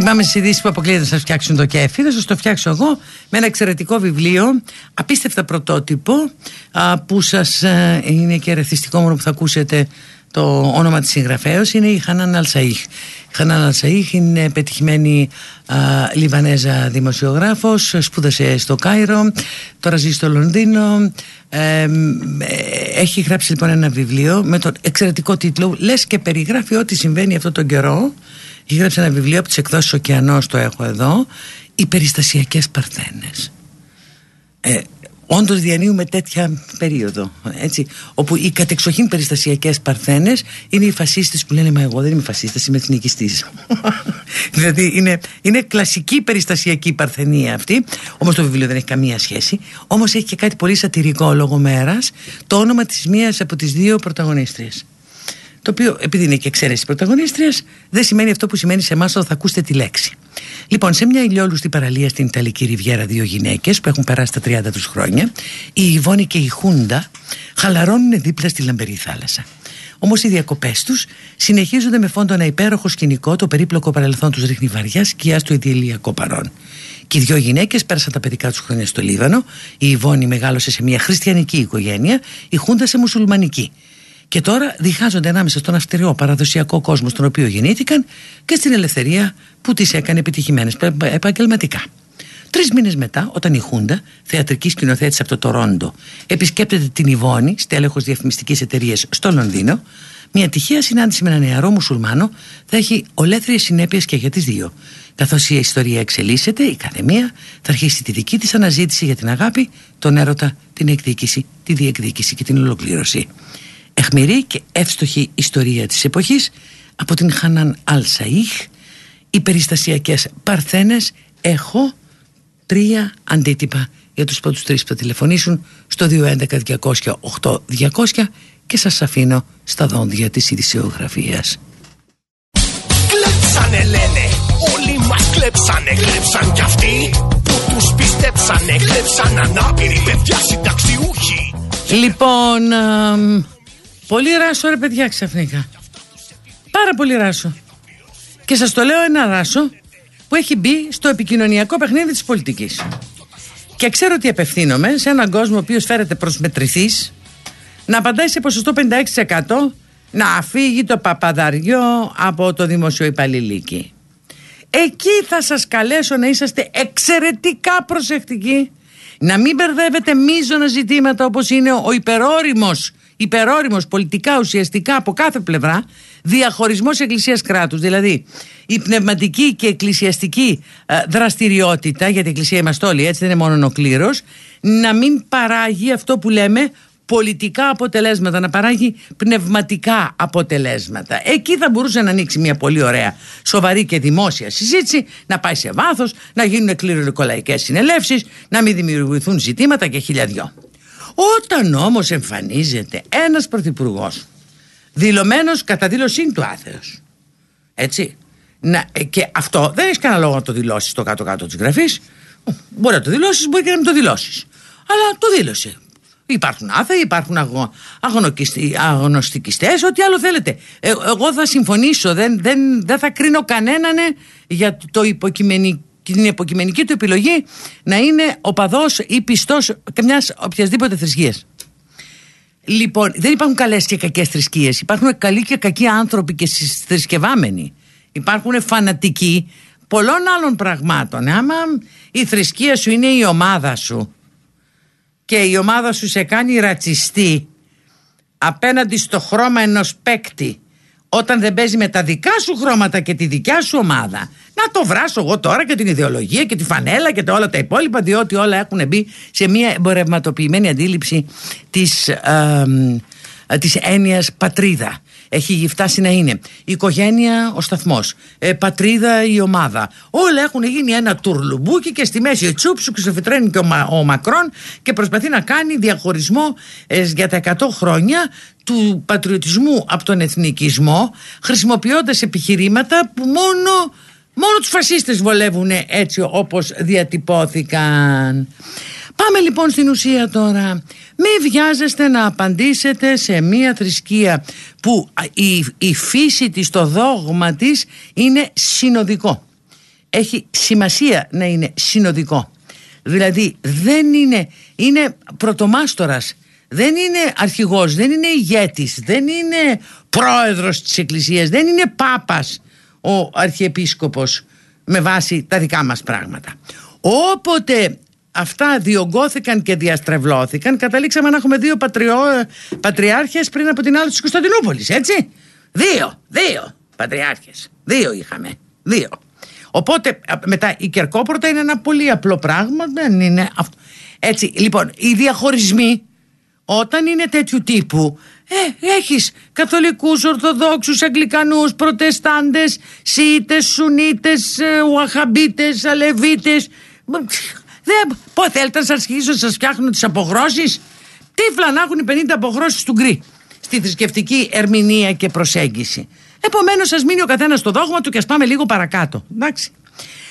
Πάμε στι ειδήσεις που αποκλείεται να σας φτιάξουν το κέφι. Θα σας το φτιάξω εγώ με ένα εξαιρετικό βιβλίο, απίστευτα πρωτότυπο, που σας ε, είναι και ερεθιστικό μόνο που θα ακούσετε το όνομα της συγγραφέως είναι η Χανάν Αλσαΐχ. Η Χανάν Αλσαΐχ είναι πετυχημένη α, Λιβανέζα δημοσιογράφος, σπούδασε στο Κάιρο, τώρα ζει στο Λονδίνο. Ε, έχει γράψει λοιπόν ένα βιβλίο με τον εξαιρετικό τίτλο «Λες και περιγράφει ό,τι συμβαίνει αυτόν τον καιρό Γράψε ένα βιβλίο από τις εκδόσεις Ωκεανός το έχω εδώ Οι περιστασιακές παρθένες ε, Όντως διανύουμε τέτοια περίοδο έτσι, όπου οι κατεξοχήν περιστασιακές παρθένες είναι οι φασίστες που λένε Μα εγώ δεν είμαι φασίστας, είμαι εθνικιστής. [laughs] δηλαδή είναι, είναι κλασική περιστασιακή παρθενία αυτή. Όμως το βιβλίο δεν έχει καμία σχέση. Όμως έχει και κάτι πολύ σατυρικό λόγω μέρας, το όνομα της μίας από τις δύο πρωταγωνίστριες το οποίο επειδή είναι και εξαίρεση πρωταγωνίστριας, δεν σημαίνει αυτό που σημαίνει σε εμάς όταν θα ακούσετε τη λέξη. Λοιπόν, σε μια ηλιόλουστη παραλία στην Ιταλική Ριβιέρα, δύο γυναίκες που έχουν περάσει τα 30 του χρόνια, η Ιβόνη και η Χούντα, χαλαρώνουν δίπλα στη λαμπερή θάλασσα. Όμως οι διακοπές τους συνεχίζονται με φόντο ένα υπέροχο σκηνικό, το περίπλοκο παρελθόν τους ρίχνει βαριά σκιά στο ιδιαιλιακό παρόν. Και οι δύο γυναίκες πέρασαν τα παιδικά τους χρόνια στο Λίβανο. Η Ιβόνη μεγάλωσε σε μια χριστιανική οικογένεια, η Χούντα σε μουσουλμανική και τώρα διχάζονται ανάμεσα στον αυστηρό παραδοσιακό κόσμο στον οποίο γεννήθηκαν και στην ελευθερία που τις έκανε επιτυχημένες επαγγελματικά. Τρεις μήνες μετά, όταν η Χούντα, θεατρική σκηνοθέτηση από το Τορόντο, επισκέπτεται την Ιβόνη, στέλεχος διαφημιστικής εταιρείας στο Λονδίνο, μια τυχαία συνάντηση με ένα νεαρό μουσουλμάνο θα έχει ολέθριες συνέπειες και για τις δύο. Καθώς η ιστορία εξελίσσεται, η καθεμία θα αρχίσει τη δική της αναζήτηση για την αγάπη, τον έρωτα, την εκδίκηση, τη διεκδίκηση και την ολοκλήρωση εχμηρή και εύστοχη ιστορία της εποχής από την Χανάν Αλ Σαΐχ οι περιστασιακές παρθένες έχω τρία αντίτυπα για τους πρώτους τρεις που θα τηλεφωνήσουν στο 211-200-8200 και σας αφήνω στα δόντια της ειδησιογραφίας. Κλέψανε λένε, όλοι μας κλέψανε, κλέψαν κι αυτοί που τους πιστέψανε, κλέψαν ανάπηροι παιδιά συνταξιούχοι. Λοιπόν, Πολύ ράσο ρε παιδιά ξαφνικά. Πάρα πολύ ράσο. Και σας το λέω ένα ράσο που έχει μπει στο επικοινωνιακό παιχνίδι της πολιτικής. Και ξέρω ότι απευθύνομαι σε έναν κόσμο ο οποίος φέρεται προς μετρηθής να απαντάει σε ποσοστό 56% να φύγει το παπαδαριό από το δημοσιοϊπαλληλίκι. Εκεί θα σας καλέσω να είσαστε εξαιρετικά προσεκτικοί να μην μπερδεύετε μείζωνα ζητήματα όπως είναι ο υπερόριμος υπερόριμος πολιτικά ουσιαστικά από κάθε πλευρά διαχωρισμός εκκλησίας-κράτους. Δηλαδή η πνευματική και εκκλησιαστική ε, δραστηριότητα, γιατί η εκκλησία είμαστε όλοι έτσι δεν είναι μόνο ο κλήρος, να μην παράγει αυτό που λέμε πολιτικά αποτελέσματα, να παράγει πνευματικά αποτελέσματα. Εκεί θα μπορούσε να ανοίξει μια πολύ ωραία, σοβαρή και δημόσια συζήτηση, να πάει σε βάθος, να γίνουν κληρονικολαϊκές συνελεύσεις, να μην δημιουργηθούν ζητήματα και χιλιαδιό. Όταν όμως εμφανίζεται ένας πρωθυπουργός, δηλωμένος κατά δήλωσή του άθεος, έτσι. Να, ε, και αυτό δεν έχει κανένα λόγο να το δηλώσεις στο κάτω-κάτω της γραφής. Μπορεί να το δηλώσεις, μπορεί και να μην το δηλώσεις. Αλλά το δήλωσε. Υπάρχουν άθεοι, υπάρχουν αγω, αγνωστικιστές, ό,τι άλλο θέλετε. Ε, εγώ θα συμφωνήσω, δεν, δεν, δεν θα κρίνω κανέναν για το υποκειμενικό την υποκειμενική του επιλογή να είναι οπαδός ή πιστός μιας οποιασδήποτε θρησκείας. Λοιπόν, δεν υπάρχουν καλές και κακές θρησκείες. Υπάρχουν καλοί και κακοί άνθρωποι και θρησκευάμενοι. Υπάρχουν φανατικοί πολλών άλλων πραγμάτων. Άμα η θρησκεία σου είναι η ομάδα σου και η ομάδα σου σε κάνει ρατσιστή απέναντι στο χρώμα ενός παίκτη όταν δεν παίζει με τα δικά σου χρώματα και τη δικιά σου ομάδα. Να το βράσω εγώ τώρα και την ιδεολογία και τη φανέλα και τα όλα τα υπόλοιπα διότι όλα έχουν μπει σε μια εμπορευματοποιημένη αντίληψη της, ε, της έννοιας πατρίδα. Έχει φτάσει να είναι. Η οικογένεια ο σταθμός, ε, πατρίδα η ομάδα. Όλα έχουν γίνει ένα τουρλουμπούκι και στη μέση τσούψου και και ο, Μα, ο Μακρόν και προσπαθεί να κάνει διαχωρισμό ε, για τα 100 χρόνια του πατριωτισμού από τον εθνικισμό χρησιμοποιώντας επιχειρήματα που μόνο Μόνο τους φασίστες βολεύουν έτσι όπως διατυπώθηκαν. Πάμε λοιπόν στην ουσία τώρα. Μη βιάζεστε να απαντήσετε σε μία θρησκεία που η, η φύση της, το δόγμα της είναι συνοδικό. Έχει σημασία να είναι συνοδικό. Δηλαδή δεν είναι, είναι πρωτομάστορας, δεν είναι αρχηγός, δεν είναι ηγέτης, δεν είναι πρόεδρος της εκκλησίας, δεν είναι πάπας ο αρχιεπίσκοπος με βάση τα δικά μας πράγματα. Όποτε αυτά διωγγώθηκαν και διαστρεβλώθηκαν καταλήξαμε να έχουμε δύο πατριό, πατριάρχες πριν από την άλλη της Κωνσταντινούπολης έτσι. Δύο, δύο πατριάρχες. Δύο είχαμε, δύο. Οπότε μετά η Κερκόπορτα είναι ένα πολύ απλό πράγμα δεν είναι αυτό έτσι λοιπόν οι διαχωρισμοί όταν είναι τέτοιου τύπου ε, έχεις καθολικούς, ορθοδόξους, αγγλικανούς, προτεστάντες, σιήτες, σουνίτες, ε, ουαχαμπίτες, αλεβίτες. Δεν, πω θέλετε να σας αρχίσω να σας φτιάχνω τις αποχρώσεις; Τύφλα να έχουν οι 50 αποχρώσεις του γκρι στη θρησκευτική ερμηνεία και προσέγγιση. Επομένως, ας μείνει ο καθένας στο δόγμα του και ας πάμε λίγο παρακάτω. Εντάξει.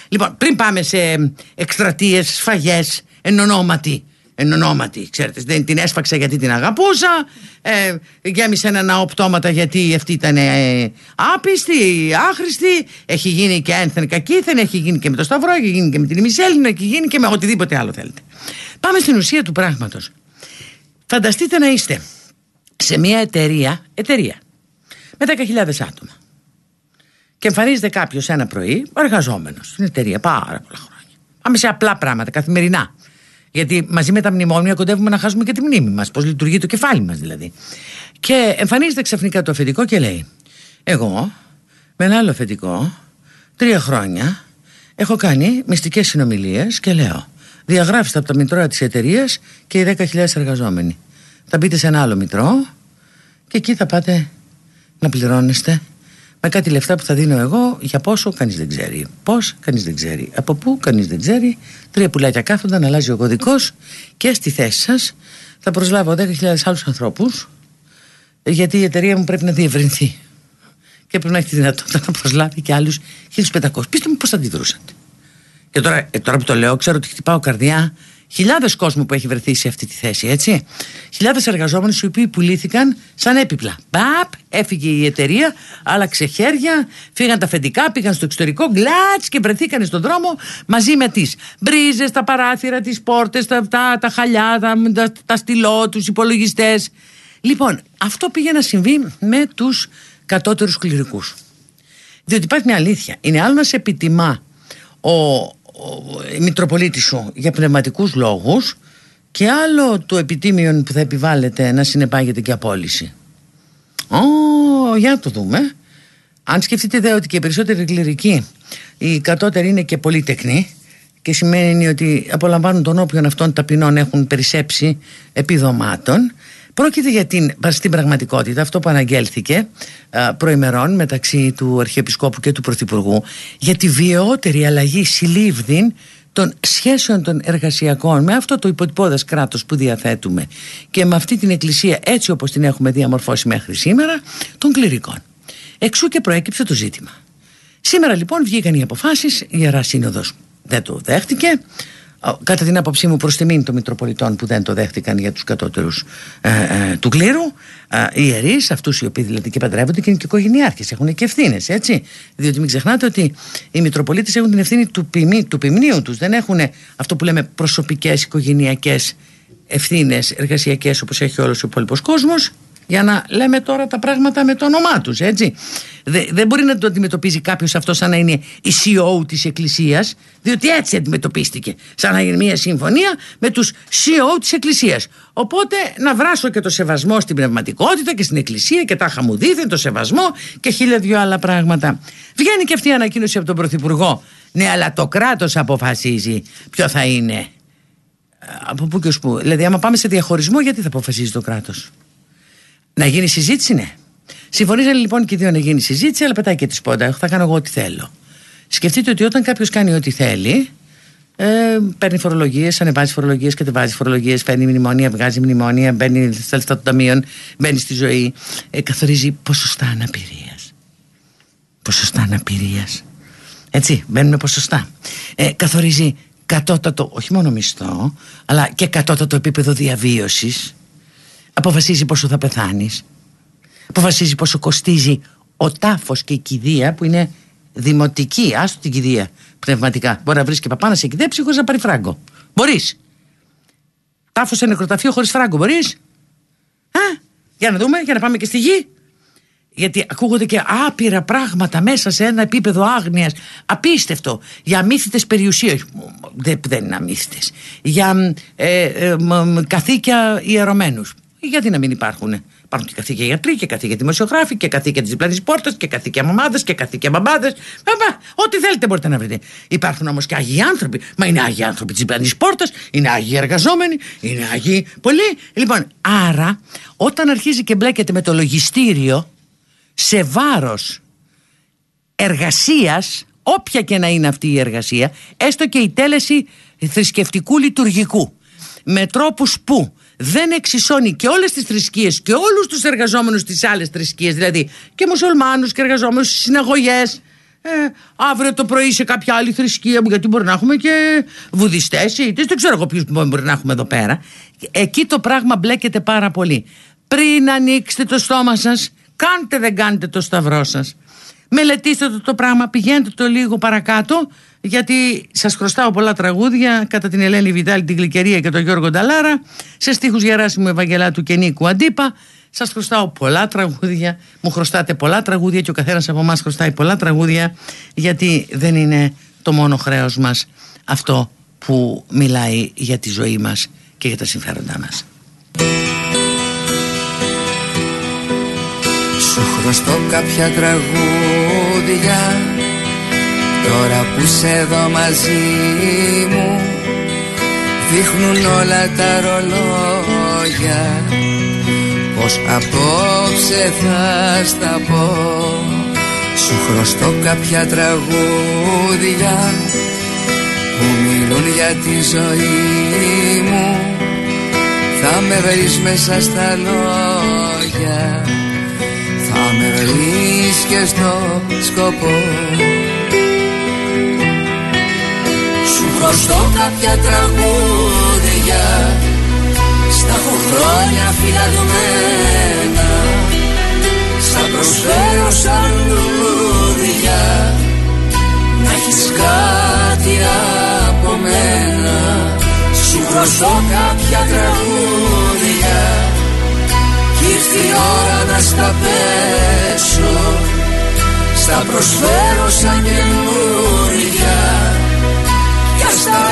Λοιπόν, πριν πάμε σε εκστρατείες, σφαγές, εν ονόματι εν ονόματι, ξέρετε. Δεν την έσφαξα γιατί την αγαπούσα. Ε, γέμισε ένα ναό πτώματα γιατί αυτή ήταν ε, άπιστη, άχρηστη. Έχει γίνει και ένθεν κακήθεν, έχει γίνει και με το Σταυρό, έχει γίνει και με την Ημισέλινο, έχει γίνει και με οτιδήποτε άλλο θέλετε. Πάμε στην ουσία του πράγματος. Φανταστείτε να είστε σε μια εταιρεία, εταιρεία με 10.000 άτομα. Και εμφανίζεται κάποιος ένα πρωί, εργαζόμενος στην εταιρεία πάρα πολλά χρόνια. Πάμε σε απλά πράγματα, καθημερινά. Γιατί μαζί με τα μνημόνια κοντεύουμε να χάσουμε και τη μνήμη μας. Πώς λειτουργεί το κεφάλι μας δηλαδή. Και εμφανίζεται ξαφνικά το αφεντικό και λέει: Εγώ με ένα άλλο αφεντικό τρία χρόνια έχω κάνει μυστικές συνομιλίες και λέω: Διαγράψτε από τα μητρώα της εταιρείας και οι 10.000 εργαζόμενοι. Θα μπείτε σε ένα άλλο μητρό και εκεί θα πάτε να πληρώνεστε με κάτι λεφτά που θα δίνω εγώ για πόσο κανείς δεν ξέρει. Πώς κανείς δεν ξέρει. Από πού κανείς δεν ξέρει. Τρία πουλάκια κάθονταν, αλλάζει ο κωδικός και στη θέση σας θα προσλάβω 10.000 άλλους ανθρώπους γιατί η εταιρεία μου πρέπει να διευρυνθεί. Και πρέπει να έχει τη δυνατότητα να προσλάβει και άλλους 1.500. Πείτε μου πώς θα αντιδρούσατε. Και τώρα, ε, τώρα που το λέω, ξέρω ότι χτυπάω καρδιά Χιλιάδες κόσμου που έχει βρεθεί σε αυτή τη θέση, έτσι. Χιλιάδες εργαζόμενοι οι οποίοι πουλήθηκαν σαν έπιπλα. Μπαπ, έφυγε η εταιρεία, άλλαξε χέρια, φύγαν τα αφεντικά, πήγαν στο εξωτερικό, γκλάτς και βρεθήκαν στον δρόμο μαζί με τις μπρίζες, τα παράθυρα, τις πόρτες, τα, τα, τα χαλιά, τα, τα, τα στυλό, τους υπολογιστές. Λοιπόν, αυτό πήγε να συμβεί με τους κατώτερους κληρικούς. Διότι υπάρχει μια αλήθεια. Είναι άλλο να σε επιτιμά ο, η Μητροπολίτης σου για πνευματικούς λόγους και άλλο το επιτίμιο που θα επιβάλλεται να συνεπάγεται και απόλυση. Ω, για το δούμε. Αν σκεφτείτε δε ότι και οι περισσότεροι κληρικοί, οι κατώτεροι είναι και πολύ τεκνοί και σημαίνει ότι απολαμβάνουν τον όποιον αυτών ταπεινών έχουν περισσέψει επιδομάτων. Πρόκειται για την, στην πραγματικότητα αυτό που αναγγέλθηκε προημερών μεταξύ του Αρχιεπισκόπου και του Πρωθυπουργού για τη βιαιότερη αλλαγή συλλήβδην των σχέσεων των εργασιακών με αυτό το υποτυπώδες κράτος που διαθέτουμε και με αυτή την εκκλησία έτσι όπως την έχουμε διαμορφώσει μέχρι σήμερα των κληρικών. Εξού και προέκυψε το ζήτημα. Σήμερα λοιπόν βγήκαν οι αποφάσεις, η Ιερά Σύνοδος δεν το δέχτηκε, κατά την άποψή μου προς τιμήν των Μητροπολιτών που δεν το δέχτηκαν για τους κατώτερους ε, ε, του κλήρου ε, οι ιερείς, αυτούς οι οποίοι δηλαδή και παντρεύονται και είναι και οικογενειάρχες, έχουν και ευθύνες, έτσι. Διότι μην ξεχνάτε ότι οι Μητροπολίτες έχουν την ευθύνη του, ποιμη, του ποιμνίου τους δεν έχουν αυτό που λέμε προσωπικές οικογενειακές ευθύνες εργασιακές όπως έχει όλος ο υπόλοιπος κόσμος για να λέμε τώρα τα πράγματα με το όνομά τους έτσι. Δεν μπορεί να το αντιμετωπίζει κάποιος αυτό σαν να είναι η CEO της Εκκλησίας διότι έτσι αντιμετωπίστηκε. Σαν να είναι μια συμφωνία με τους CEO της Εκκλησίας. Οπότε να βράσω και το σεβασμό στην πνευματικότητα και στην Εκκλησία και τα χαμουδίθεν το σεβασμό και χίλια δυο άλλα πράγματα. Βγαίνει και αυτή η ανακοίνωση από τον Πρωθυπουργό. Ναι αλλά το κράτος αποφασίζει ποιο θα είναι. Από πού και ως πού. Δηλαδή άμα πάμε σε διαχωρισμό γιατί θα αποφασίζει το κράτος; Να γίνει συζήτηση, ναι. Συμφωνήσανε λοιπόν και οι δύο να γίνει συζήτηση, αλλά πετάει και τη σπόντα. Θα κάνω εγώ ό,τι θέλω. Σκεφτείτε ότι όταν κάποιος κάνει ό,τι θέλει, ε, παίρνει φορολογίες, ανεβάζει φορολογίες, κατεβάζει φορολογίες, παίρνει μνημόνια, βγάζει μνημόνια, μπαίνει στα λεφτά των ταμείων, μπαίνει στη ζωή, ε, καθορίζει ποσοστά αναπηρίας. Ποσοστά αναπηρίας. Έτσι, μπαίνουν ποσοστά. Ε, καθορίζει κατώτατο, όχι μόνο μισθό, αλλά και κατώτατο επίπεδο διαβίωσης αποφασίζει πόσο θα πεθάνεις αποφασίζει πόσο κοστίζει ο τάφος και η κηδεία που είναι δημοτική, άστο την κηδεία πνευματικά. Μπορεί να βρεις και παπά να σε κυδέψει χωρίς να πάρει φράγκο. Μπορείς. Τάφος σε νεκροταφείο χωρίς φράγκο, μπορείς. Για να δούμε, για να πάμε και στη γη. Γιατί ακούγονται και άπειρα πράγματα μέσα σε ένα επίπεδο άγνοιας απίστευτο για αμύθιτες περιουσίες δεν, δεν είναι αμύθιτες για ε, ε, καθήκια ιερωμένους γιατί να μην υπάρχουν; Υπάρχουν και καθήκια γιατροί και καθήκια δημοσιογράφοι και καθήκια τη διπλανή πόρτα και καθήκια μαμάδες και καθήκια μπαμπάδες. Ό,τι θέλετε μπορείτε να βρείτε. Υπάρχουν όμως και άγιοι άνθρωποι. Μα είναι άγιοι άνθρωποι της διπλανή πόρτα, είναι άγιοι εργαζόμενοι, είναι άγιοι πολλοί. Λοιπόν, άρα όταν αρχίζει και μπλέκεται με το λογιστήριο σε βάρος εργασίας, όποια και να είναι αυτή η εργασία, έστω και η τέλεση θρησκευτικού λειτουργικού, με τρόπους που δεν εξισώνει και όλες τις θρησκείες και όλους τους εργαζόμενους στις άλλες θρησκείες δηλαδή και μουσουλμάνους και εργαζόμενους στις συναγωγές. Ε, αύριο το πρωί σε κάποια άλλη θρησκεία γιατί μπορεί να έχουμε και βουδιστές ή δεν ξέρω εγώ ποιους μπορεί να έχουμε εδώ πέρα. Εκεί το πράγμα μπλέκεται πάρα πολύ. Πριν ανοίξετε το στόμα σας κάντε δεν κάνετε το σταυρό σας. Μελετήστε το, το πράγμα πηγαίνετε το λίγο παρακάτω γιατί σας χρωστάω πολλά τραγούδια κατά την Ελένη Βιτάλη, την Γλυκερία και τον Γιώργο Νταλάρα σε στίχους Γεράσιμου Ευαγγελάτου και Νίκου Αντίπα. Σας χρωστάω πολλά τραγούδια μου χρωστάτε πολλά τραγούδια και ο καθένας από εμάς χρωστάει πολλά τραγούδια γιατί δεν είναι το μόνο χρέος μας αυτό που μιλάει για τη ζωή μας και για τα συμφέροντά μας. Σου χρωστώ κάποια τραγούδια Τώρα που σε εδώ μαζί μου Δείχνουν όλα τα ρολόγια. Πως απόψε θα στα πω Σου χρωστώ κάποια τραγούδια Που μιλούν για τη ζωή μου. Θα με βρεις μέσα στα λόγια Θα με βρεις και στο σκοπό χρωστώ κάποια τραγούδια. Στα έχω χρόνια φυλαγμένα Σαν προσφέρω σαν λουλούδια. Να έχεις κάτι από μένα Σου χρωστώ κάποια τραγούδια. Κι ήρθε η ώρα να στα πέσω Στα προσφέρω σαν καινούρια. τα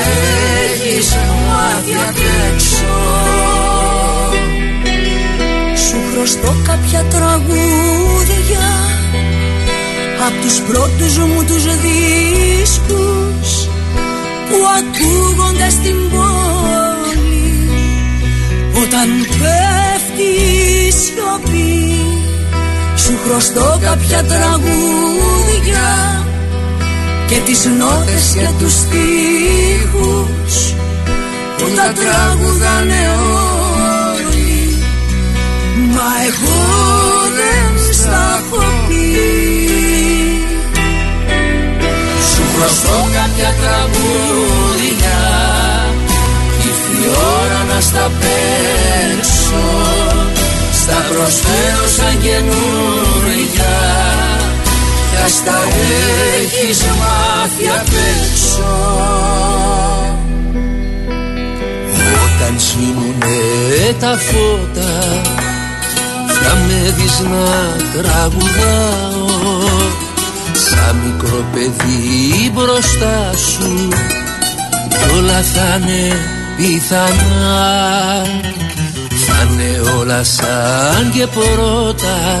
έχεις μάθει απ' έξω. Σου χρωστώ κάποια τραγούδια Απ' τους πρώτους μου τους δίσκους που ακούγονται στην πόλη. Όταν πέφτει η σιωπή σου χρωστώ κάποια τραγούδια και τις νότες και τους στίχους που τα τραγουδάνε όλοι. Μα εγώ δεν στα έχω πει. Σου χρωστώ κάποια τραγούδια ήρθε η ώρα να στα παίξω. Στα προσφέρω σαν καινούρια. κι ας τα έχεις μάθει απ' έξω. Όταν σβήνουνε τα φώτα θα με δεις να τραγουδάω. Σαν μικρό παιδί μπροστά σου κι όλα θα είναι πιθανά. Θα είναι όλα σαν και πρώτα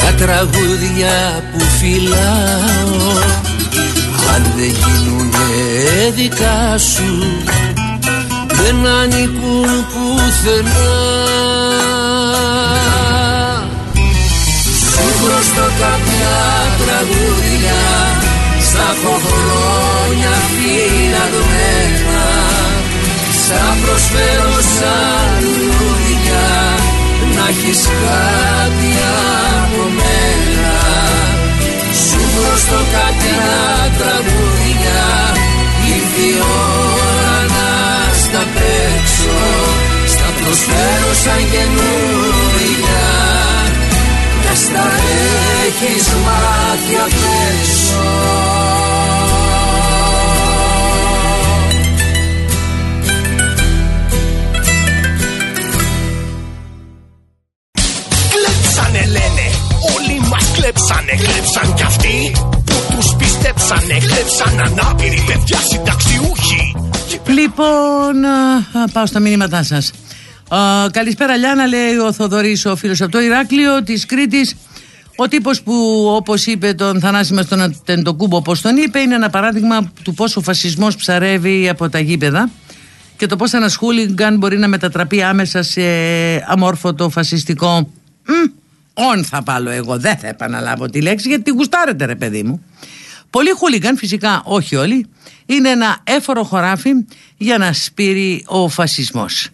τα τραγούδια που φυλάω αν δεν γίνουνε δικά σου δεν ανήκουν πουθενά. Σου χρωστώ κάποια τραγούδια στα έχω χρόνια φυλαδμένα Σαν προσφέρω σαν λουλούδια να έχεις κάτι από μένα. Σου χρωστώ κάποια τραγούδια. Ήρθε η ώρα να στα παίξω. Στα προσφέρω σαν καινούρια. Κι ας τα έχεις μάθει απ' έξω κλέψανε Κλέψαν κι αυτοί που τους πιστέψανε Κλέψαν ανάπηροι παιδιά συνταξιούχοι Λοιπόν, α, α, πάω στα μήνυματά σας. Καλησπέρα, Λιάνα, λέει ο Θοδωρής, ο φίλος από το Ηράκλειο της Κρήτης. Ο τύπος που, όπως είπε τον Θανάση μας τον Τεντοκούμπο, όπως τον είπε, είναι ένα παράδειγμα του πόσο ο φασισμός ψαρεύει από τα γήπεδα και το πώς ένας χούλιγκαν μπορεί να μετατραπεί άμεσα σε αμόρφωτο φασιστικό. Ον θα βάλω εγώ, δεν θα επαναλάβω τη λέξη γιατί τη γουστάρετε, ρε παιδί μου. Πολλοί χούλιγκαν, φυσικά όχι όλοι, είναι ένα έφορο χωράφι για να σπείρει ο φασισμός.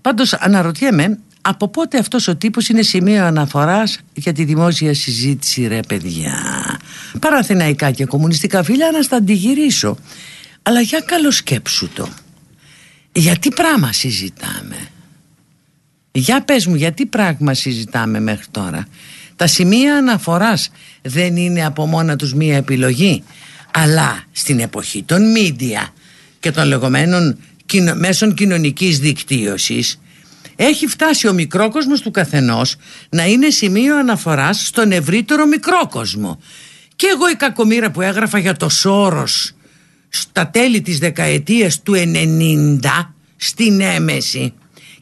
Πάντως αναρωτιέμαι από πότε αυτός ο τύπος είναι σημείο αναφοράς για τη δημόσια συζήτηση ρε παιδιά; Παραθυναϊκά και κομμουνιστικά φίλια να στα αντιγυρίσω. Αλλά για καλοσκέψου το. Γιατί πράγμα συζητάμε; Για πες μου γιατί πράγμα συζητάμε μέχρι τώρα; Τα σημεία αναφοράς δεν είναι από μόνα τους μία επιλογή. Αλλά στην εποχή των media και των λεγόμενων κοινο, μέσων κοινωνικής δικτύωσης έχει φτάσει ο μικρόκοσμος του καθενός να είναι σημείο αναφοράς στον ευρύτερο μικρόκοσμο. Και εγώ η κακομήρα που έγραφα για το Σόρος στα τέλη της δεκαετίας του 90 στην Έμεση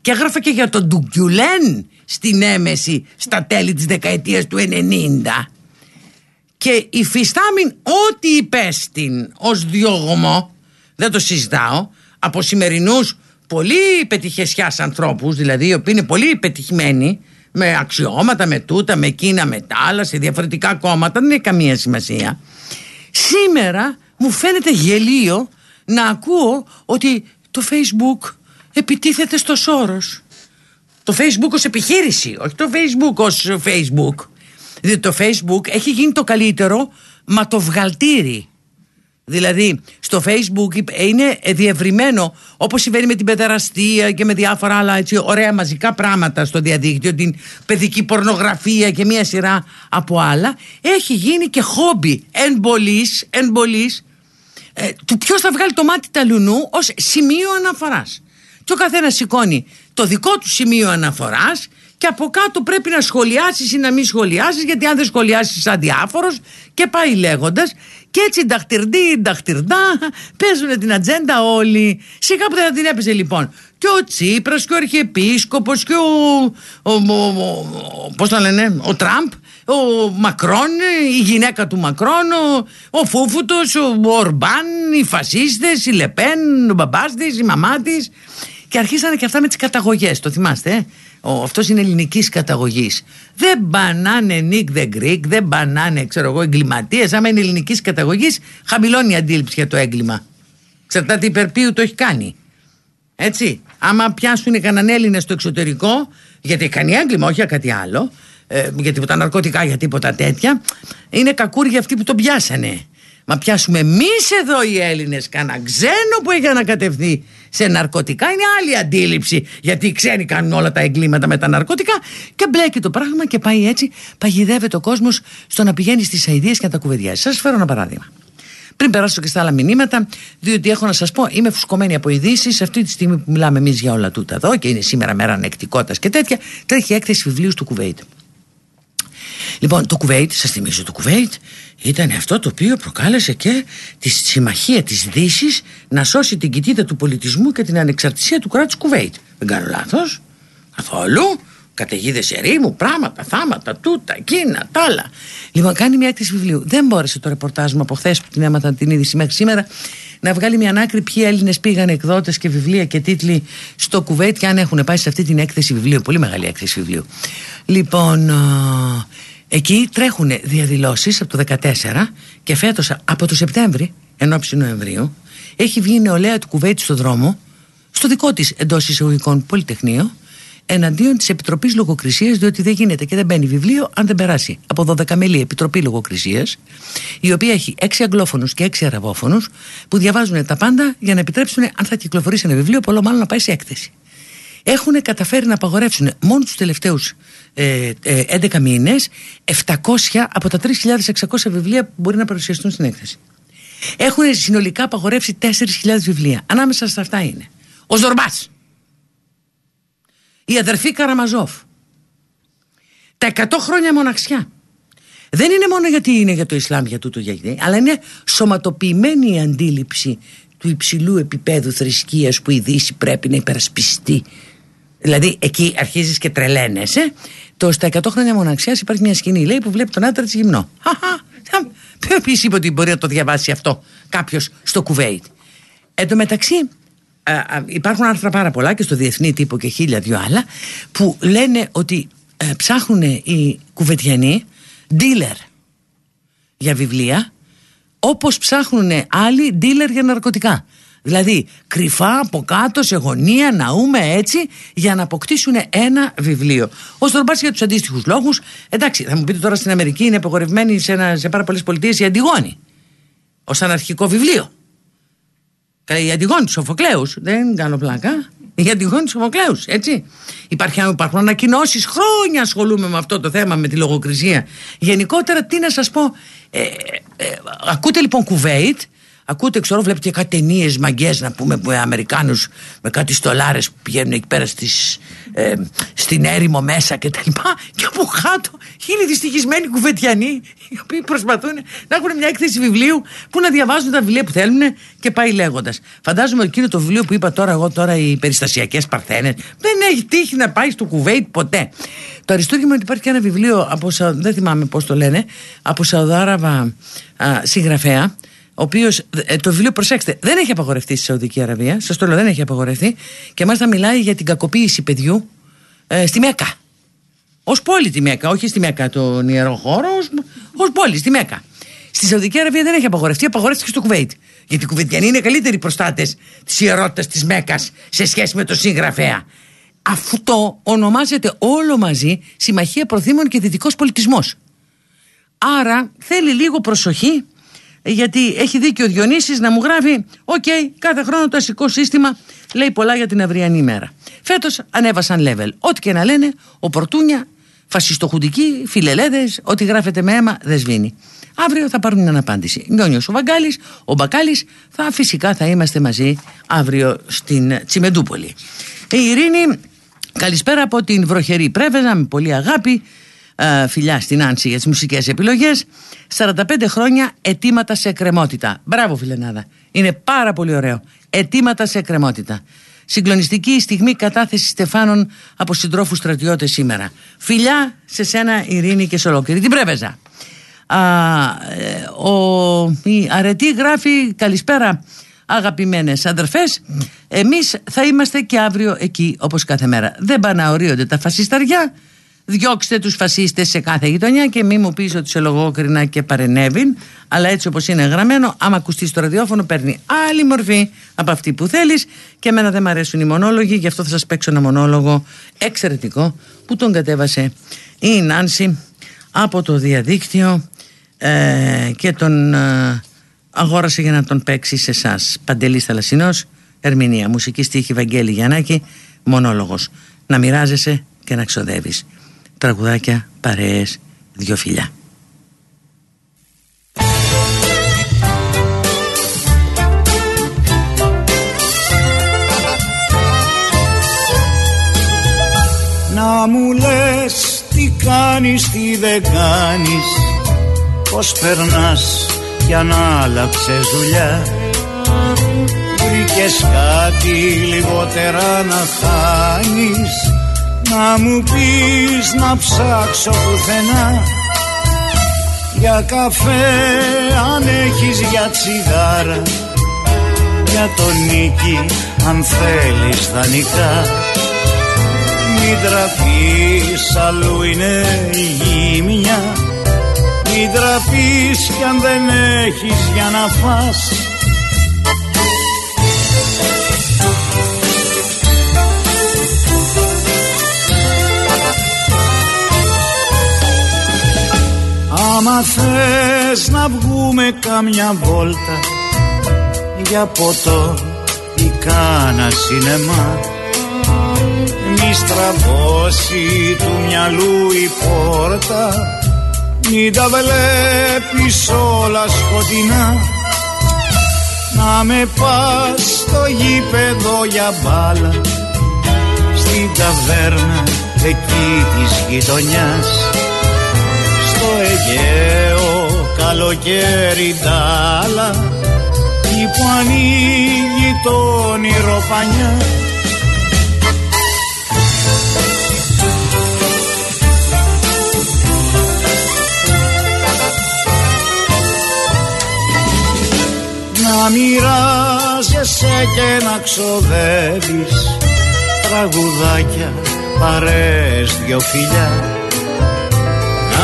και έγραφα και για τον Ντουγκιουλέν στην Έμεση στα τέλη της δεκαετίας του 90 και υφιστάμιν ό,τι υπέστην ως διώγωμο δεν το συζητάω από σημερινούς πολύ πετυχεσιάς ανθρώπους δηλαδή οι οποίοι είναι πολύ πετυχημένοι με αξιώματα, με τούτα, με εκείνα, με τα άλλα σε διαφορετικά κόμματα δεν έχει καμία σημασία. Σήμερα μου φαίνεται γελίο να ακούω ότι το facebook επιτίθεται στο Σόρος το facebook ως επιχείρηση όχι το facebook ως facebook. Δηλαδή το facebook έχει γίνει το καλύτερο μα το βγαλτήρι. Δηλαδή στο facebook είναι διευρυμένο όπως συμβαίνει με την παιδεραστία και με διάφορα άλλα έτσι, ωραία μαζικά πράγματα στο διαδίκτυο την παιδική πορνογραφία και μια σειρά από άλλα. Έχει γίνει και χόμπι εμπολής, εμπολής ε, του ποιος θα βγάλει το μάτι ταλουνού ως σημείο αναφοράς και ο καθένας σηκώνει το δικό του σημείο αναφοράς και από κάτω πρέπει να σχολιάσεις ή να μην σχολιάσεις γιατί αν δεν σχολιάσεις αδιάφορος και πάει λέγοντας και έτσι νταχτυρντή, νταχτυρντά παίζουν την ατζέντα όλοι σιγά που δεν θα την έπαιζε λοιπόν και ο Τσίπρας και ο Αρχιεπίσκοπος και ο, ο, ο, ο πώς το λένε ο Τραμπ ο Μακρόν, η γυναίκα του Μακρόν, ο, ο Φούφουτος, ο Ορμπάν, οι φασίστες, η Λεπέν, ο μπαμπάς της, η μαμά της και αρχίσανε και αυτά με τις καταγωγές, το θυμάστε ε; Ο, αυτός είναι ελληνικής καταγωγής. Δεν μπανάνε Νίκ the Greek δεν μπανάνε ξέρω εγώ εγκληματίες. Άμα είναι ελληνικής καταγωγής χαμηλώνει η αντίληψη για το έγκλημα. Ξερτάται υπερπίου το έχει κάνει. Έτσι. Άμα πιάσουν κανέναν Έλληνα στο εξωτερικό γιατί κάνει έγκλημα όχι για κάτι άλλο ε, για τίποτα ναρκωτικά, για τίποτα τέτοια, είναι κακούρι αυτοί που τον πιάσανε. Μα πιάσουμε εμείς εδώ οι Έλληνες κανένα ξένο που έχει ανακατευθεί σε ναρκωτικά είναι άλλη αντίληψη. Γιατί οι ξένοι κάνουν όλα τα εγκλήματα με τα ναρκωτικά και μπλέκει το πράγμα και πάει έτσι. Παγιδεύεται ο κόσμος στο να πηγαίνει στις αειδίε και να τα κουβεντιάζει. Σας φέρω ένα παράδειγμα. Πριν περάσω και στα άλλα μηνύματα, διότι έχω να σας πω, είμαι φουσκωμένη από ειδήσεις. Αυτή τη στιγμή που μιλάμε εμείς για όλα τούτα εδώ και είναι σήμερα μέρα ανεκτικότητας και τέτοια, τρέχει έκθεση βιβλίου του Κουβέιτ. Λοιπόν, το Κουβέιτ, σας θυμίζω, το Κουβέιτ ήταν αυτό το οποίο προκάλεσε και τη συμμαχία της Δύσης να σώσει την κοιτίδα του πολιτισμού και την ανεξαρτησία του κράτους Κουβέιτ. Δεν κάνω λάθος. Καθόλου. Καταιγίδες ερήμου, πράγματα, θάματα, τούτα, εκείνα, τα άλλα. Λοιπόν, κάνει μια έκθεση βιβλίου. Δεν μπόρεσε το ρεπορτάζ μου από χθες που την έμαθα την είδηση μέχρι σήμερα να βγάλει μια ανάκρη ποιοι Έλληνες πήγαν εκδότες και βιβλία και τίτλοι στο Κουβέιτ και αν έχουν πάει σε αυτή την έκθεση βιβλίου. Πολύ μεγάλη έκθεση βιβλίου. Λοιπόν, Εκεί τρέχουν διαδηλώσεις από το 2014 και φέτος από το Σεπτέμβρη, ενώψη Νοεμβρίου, έχει βγει η νεολαία του Κουβέιτ στο δρόμο, στο δικό της εντός εισαγωγικών Πολυτεχνείο, εναντίον της Επιτροπής Λογοκρισίας, διότι δεν γίνεται και δεν μπαίνει βιβλίο αν δεν περάσει από 12 μελή Επιτροπή Λογοκρισίας, η οποία έχει 6 αγγλόφωνους και 6 αραβόφωνους, που διαβάζουν τα πάντα για να επιτρέψουν, αν θα κυκλοφορήσει ένα βιβλίο, πολλό μάλλον να πάει σε έκθεση έχουν καταφέρει να απαγορεύσουν μόνο τους τελευταίους ε, ε, 11 μήνες 700 από τα 3.600 βιβλία που μπορεί να παρουσιαστούν στην έκθεση. Έχουν συνολικά απαγορεύσει 4.000 βιβλία. Ανάμεσα στα αυτά είναι ο Ζορμπάς, η αδερφή Καραμαζόφ, τα 100 χρόνια μοναξιά. Δεν είναι μόνο γιατί είναι για το Ισλάμ, για τούτο, για αλλά είναι σωματοποιημένη η αντίληψη του υψηλού επίπεδου θρησκείας που η Δύση πρέπει να υπερασπιστεί Δηλαδή εκεί αρχίζεις και τρελαίνεσαι. Το στα 100 χρόνια μοναξιάς υπάρχει μια σκηνή λέει, που βλέπει τον άντρα της γυμνό. Ποιο είπε ότι μπορεί να το διαβάσει αυτό κάποιος στο Κουβέιτ. Εν τω μεταξύ, υπάρχουν άρθρα πάρα πολλά και στο διεθνή τύπο και χίλια δυο άλλα που λένε ότι ε, ψάχνουν οι κουβετιανοί dealer για βιβλία όπως ψάχνουν άλλοι dealer για ναρκωτικά. Δηλαδή κρυφά από κάτω σε γωνία να ούμε έτσι για να αποκτήσουν ένα βιβλίο. Ω τον για τους αντίστοιχους λόγους, εντάξει, θα μου πείτε τώρα στην Αμερική είναι απογορευμένη σε, ένα, σε πάρα πολλές πολιτείες η Αντιγόνη. Ω αναρχικό βιβλίο. Η Αντιγόνη του Σοφοκλέου, δεν κάνω πλάκα. Η Αντιγόνη του Σοφοκλέου, έτσι. Υπάρχουν, υπάρχουν ανακοινώσεις. Χρόνια ασχολούμαι με αυτό το θέμα, με τη λογοκρισία. Γενικότερα, τι να σας πω. Ε, ε, ε, ακούτε λοιπόν Κουβέιτ Ακούτε, ξέρω, βλέπετε κάτι ταινίες μαγκές να πούμε με Αμερικάνους με κάτι στολάρες που πηγαίνουν εκεί πέρα στις, ε, στην έρημο μέσα και τα λοιπά. Και από κάτω είναι δυστυχισμένοι κουβετιανοί οι οποίοι προσπαθούν να έχουν μια έκθεση βιβλίου που να διαβάζουν τα βιβλία που θέλουν και πάει λέγοντας. Φαντάζομαι εκείνο το βιβλίο που είπα τώρα εγώ, τώρα οι περιστασιακές Παρθένες, δεν έχει τύχει να πάει στο Κουβέιτ ποτέ. Το αριστούργημα ότι υπάρχει και ένα βιβλίο από, δεν θυμάμαι πώς το λένε, από Σαουδάραβα συγγραφέα ο οποίος, ε, το βιβλίο, προσέξτε, δεν έχει απαγορευτεί στη Σαουδική Αραβία. Σας το λέω, δεν έχει απαγορευτεί. Και μάλιστα μιλάει για την κακοποίηση παιδιού ε, στη Μέκα. Ως πόλη τη Μέκα, όχι στη Μέκα τον ιερό χώρο, ως πόλη στη Μέκα. Στη Σαουδική Αραβία δεν έχει απαγορευτεί, απαγορεύτηκε στο Κουβέιτ. Γιατί οι Κουβέιτιανοί είναι καλύτεροι προστάτες της ιερότητας της Μέκας σε σχέση με τον συγγραφέα. Αυτό ονομάζεται όλο μαζί Συμμαχία Προθύμων και Δυτικός Πολιτισμός. Άρα θέλει λίγο προσοχή γιατί έχει δίκιο ο Διονύσης να μου γράφει «OK, κάθε χρόνο το αστικό σύστημα λέει πολλά για την αυριανή ημέρα». Φέτος ανέβασαν level. Ό,τι και να λένε, ο Πορτούνια, φασιστοχουντικοί, φιλελέδες, ό,τι γράφεται με αίμα δεν σβήνει. Αύριο θα πάρουν μια απάντηση. Νιόνιος ο Βαγκάλης, ο Μπακάλης, θα φυσικά θα είμαστε μαζί αύριο στην Τσιμεντούπολη. Η Ειρήνη, καλησπέρα από την βροχερή Πρέβεζα, με πολύ αγάπη. Ε, φιλιά στην Άνση για τις μουσικές επιλογές. 45 χρόνια αιτήματα σε εκκρεμότητα. Μπράβο, φιλενάδα. Είναι πάρα πολύ ωραίο. Αιτήματα σε εκκρεμότητα. Συγκλονιστική στιγμή κατάθεσης Στεφάνων από συντρόφους στρατιώτες σήμερα. Φιλιά σε σένα, Ειρήνη και σε ολόκληρη την πρέβεζα. Α, ε, ο, η αρετή γράφει καλησπέρα αγαπημένες αδερφές εμείς θα είμαστε και αύριο εκεί όπως κάθε μέρα δεν παναορίονται τα φασισταριά διώξτε τους φασίστες σε κάθε γειτονιά και μη μου πεις ότι σε λογόκρινα και παρενέβην αλλά έτσι όπως είναι γραμμένο άμα ακουστείς στο ραδιόφωνο παίρνει άλλη μορφή από αυτή που θέλεις και εμένα δεν μου αρέσουν οι μονόλογοι γι' αυτό θα σας παίξω ένα μονόλογο εξαιρετικό που τον κατέβασε η Νάνση από το διαδίκτυο ε, και τον ε, αγόρασε για να τον παίξει σε εσάς. Παντελής Θαλασσινός, ερμηνεία, μουσική στίχη Βαγγέλη Γιαννάκη, μονόλογος. Να μοιράζεσαι και να ξοδεύεις. Τραγουδάκια, παρέες, δυο φιλιά. Να μου λες τι κάνεις, τι δεν κάνεις Πώς περνάς κι αν άλλαξες δουλειά Βρήκες κάτι λιγότερα να χάνεις Να μου πεις να ψάξω πουθενά. Για καφέ αν έχεις για τσιγάρα. Για τον νίκη αν θέλεις δανεικά Μην τραπείς αλλού είναι η γύμνια. Μην τραπείς κι αν δεν έχεις για να φας Άμα θες να βγούμε καμιά βόλτα για ποτό ή κάνα σινεμά μη στραβώσει του μυαλού η πόρτα μην τα βλέπεις όλα σκοτεινά. Να με πας στο γήπεδο για μπάλα Στην ταβέρνα εκεί της γειτονιάς. Στο Αιγαίο καλοκαίρι ντάλα. Εκεί που ανοίγει το όνειρο πανιά. Να μοιράζεσαι και να ξοδεύεις Τραγουδάκια, παρές, δυο φιλιά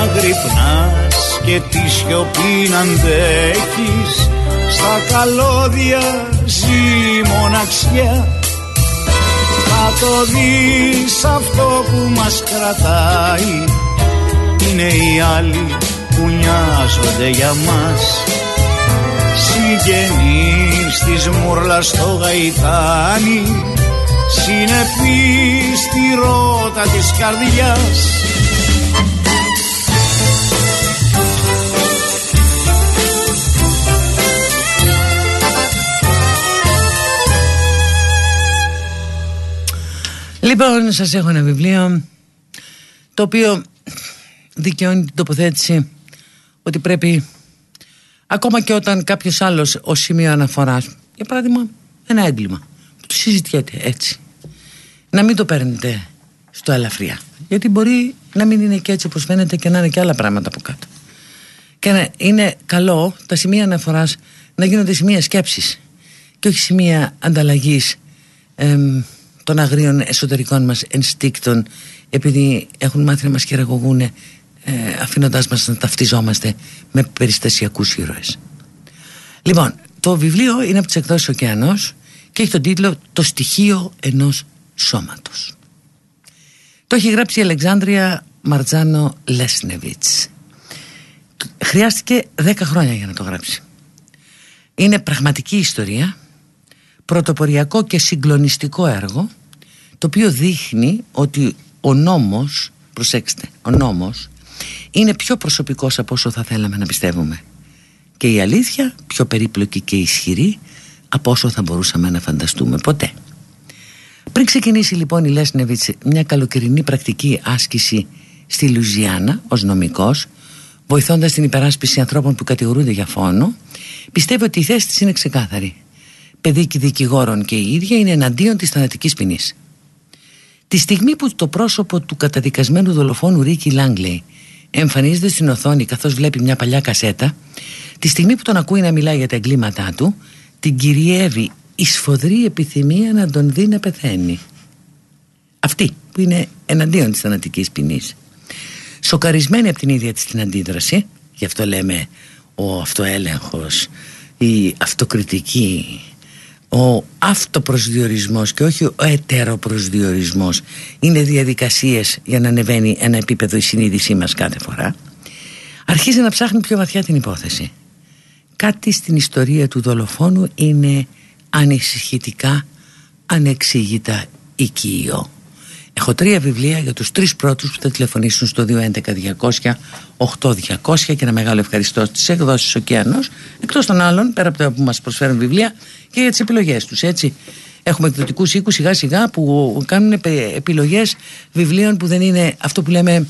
Να γρυπνάς και τη σιωπή να αντέχεις Στα καλώδια ζει μοναξιά. Θα το δεις αυτό που μας κρατάει Είναι οι άλλοι που νοιάζονται για μας. Συγγενείς της μουρλας στο γαϊτάνι Συνεπής στη ρότα της καρδιάς Λοιπόν, σας έχω ένα βιβλίο το οποίο δικαιώνει την τοποθέτηση ότι πρέπει Ακόμα και όταν κάποιος άλλος ω σημείο αναφοράς, για παράδειγμα, ένα έγκλημα, που το συζητιέται έτσι, να μην το παίρνετε στο ελαφριά. Γιατί μπορεί να μην είναι και έτσι όπως φαίνεται και να είναι και άλλα πράγματα από κάτω. Και να είναι καλό τα σημεία αναφοράς να γίνονται σημεία σκέψης και όχι σημεία ανταλλαγής των αγρίων εσωτερικών μας ενστίκτων επειδή έχουν μάθει να μας χειραγωγούν ε, αφήνοντάς μας να ταυτιζόμαστε με περιστασιακούς ήρωες. Λοιπόν, το βιβλίο είναι από τις εκδόσεις Ωκεανός και έχει τον τίτλο «Το στοιχείο ενός σώματος». Το έχει γράψει η Αλεξάνδρεια Μαρτζάνο Λέσνεβιτς. Χρειάστηκε 10 χρόνια για να το γράψει. Είναι πραγματική ιστορία, πρωτοποριακό και συγκλονιστικό έργο, το οποίο δείχνει ότι ο νόμος, προσέξτε, ο νόμος είναι πιο προσωπικός από όσο θα θέλαμε να πιστεύουμε. Και η αλήθεια πιο περίπλοκη και ισχυρή από όσο θα μπορούσαμε να φανταστούμε ποτέ. Πριν ξεκινήσει λοιπόν η Λέσνεβιτς μια καλοκαιρινή πρακτική άσκηση στη Λουζιάννα ως νομικός, βοηθώντας την υπεράσπιση ανθρώπων που κατηγορούνται για φόνο, πιστεύει ότι η θέση της είναι ξεκάθαρη. Παιδί και δικηγόρων και η ίδια είναι εναντίον της θανατικής ποινής. Τη στιγμή που το πρόσωπο του καταδικασμένου δολοφόνου Ρίκη Λάγκλεϊ εμφανίζεται στην οθόνη καθώς βλέπει μια παλιά κασέτα, τη στιγμή που τον ακούει να μιλάει για τα εγκλήματά του, την κυριεύει η σφοδρή επιθυμία να τον δει να πεθαίνει. Αυτή που είναι εναντίον της θανατικής ποινής. Σοκαρισμένη από την ίδια της την αντίδραση, γι' αυτό λέμε ο αυτοέλεγχος, η αυτοκριτική, ο αυτοπροσδιορισμός και όχι ο ετεροπροσδιορισμός. Είναι διαδικασίες για να ανεβαίνει ένα επίπεδο η συνείδησή μας κάθε φορά. Αρχίζει να ψάχνει πιο βαθιά την υπόθεση. Κάτι στην ιστορία του δολοφόνου είναι ανησυχητικά ανεξήγητα οικείο Έχω τρία βιβλία για τους τρεις πρώτους που θα τηλεφωνήσουν στο 211-200-8200 και ένα μεγάλο ευχαριστώ στις εκδόσεις Ωκεανός εκτός των άλλων, πέρα από τα που μας προσφέρουν βιβλία και για τις επιλογές τους, έτσι. Έχουμε εκδοτικούς οίκους σιγά σιγά που κάνουν επιλογές βιβλίων που δεν είναι αυτό που λέμε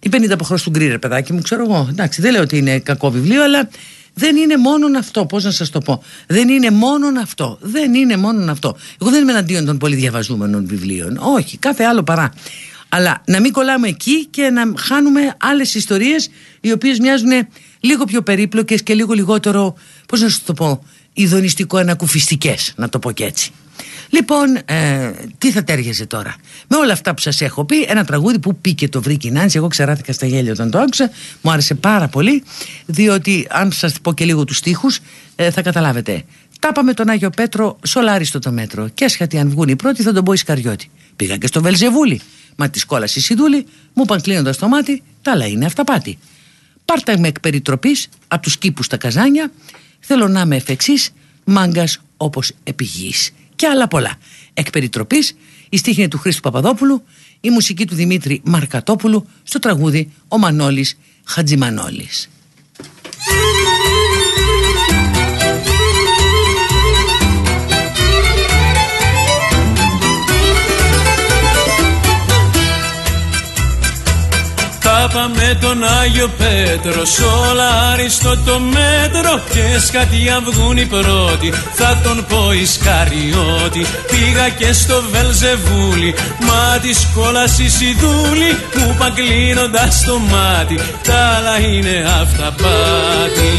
η 50 από χρόνο του γκρι, παιδάκι μου, ξέρω εγώ. Εντάξει, δεν λέω ότι είναι κακό βιβλίο, αλλά δεν είναι μόνο αυτό. Πώς να σας το πω. Δεν είναι μόνο αυτό. Δεν είναι μόνο αυτό. Εγώ δεν είμαι εναντίον των πολύ διαβαζούμενων βιβλίων. Όχι, κάθε άλλο παρά. Αλλά να μην κολλάμε εκεί και να χάνουμε άλλες ιστορίες οι οποίες μοιάζουν λίγο πιο περίπλοκες και λίγο λιγότερο, πώς να σας το πω, ειδονιστικό ανακουφιστικέ, να το πω και έτσι. Λοιπόν, ε, τι θα τέριαζε τώρα; Με όλα αυτά που σας έχω πει, ένα τραγούδι που πήκε το βρήκε η Νάνση. Εγώ ξεράθηκα στα γέλια όταν το άκουσα. Μου άρεσε πάρα πολύ, διότι αν σας πω και λίγο τους στίχους, ε, θα καταλάβετε. Τάπαμε τον Άγιο Πέτρο σολάριστο το μέτρο. Και άσχατη αν βγουν οι πρώτοι, θα τον πω Ισκαριώτη. Πήγα και στο Βελζεβούλη. Μα τη κόλαση η Σιδούλη, μου είπαν κλείνοντας το μάτι, τα άλλα είναι αυταπάτη. Πάρτα με εκ περιτροπής από τους κήπους στα καζάνια, θέλω να είμαι εφ' εξής, μάγκας όπως επιγής και άλλα πολλά. Εκ περιτροπής, η στίχη είναι του Χρήστου Παπαδόπουλου, η μουσική του Δημήτρη Μαρκατόπουλου, στο τραγούδι «Ο Μανώλης Χατζημανόλης». με τον Άγιο Πέτρο Σολάριστο το μέτρο Και σκατιά βγουν οι πρώτοι Θα τον πω Ισκαριώτη Πήγα και στο Βελζεβούλι Μα τη κόλαση η Μου είπαν κλείνοντας το μάτι Τα άλλα είναι αυταπάτη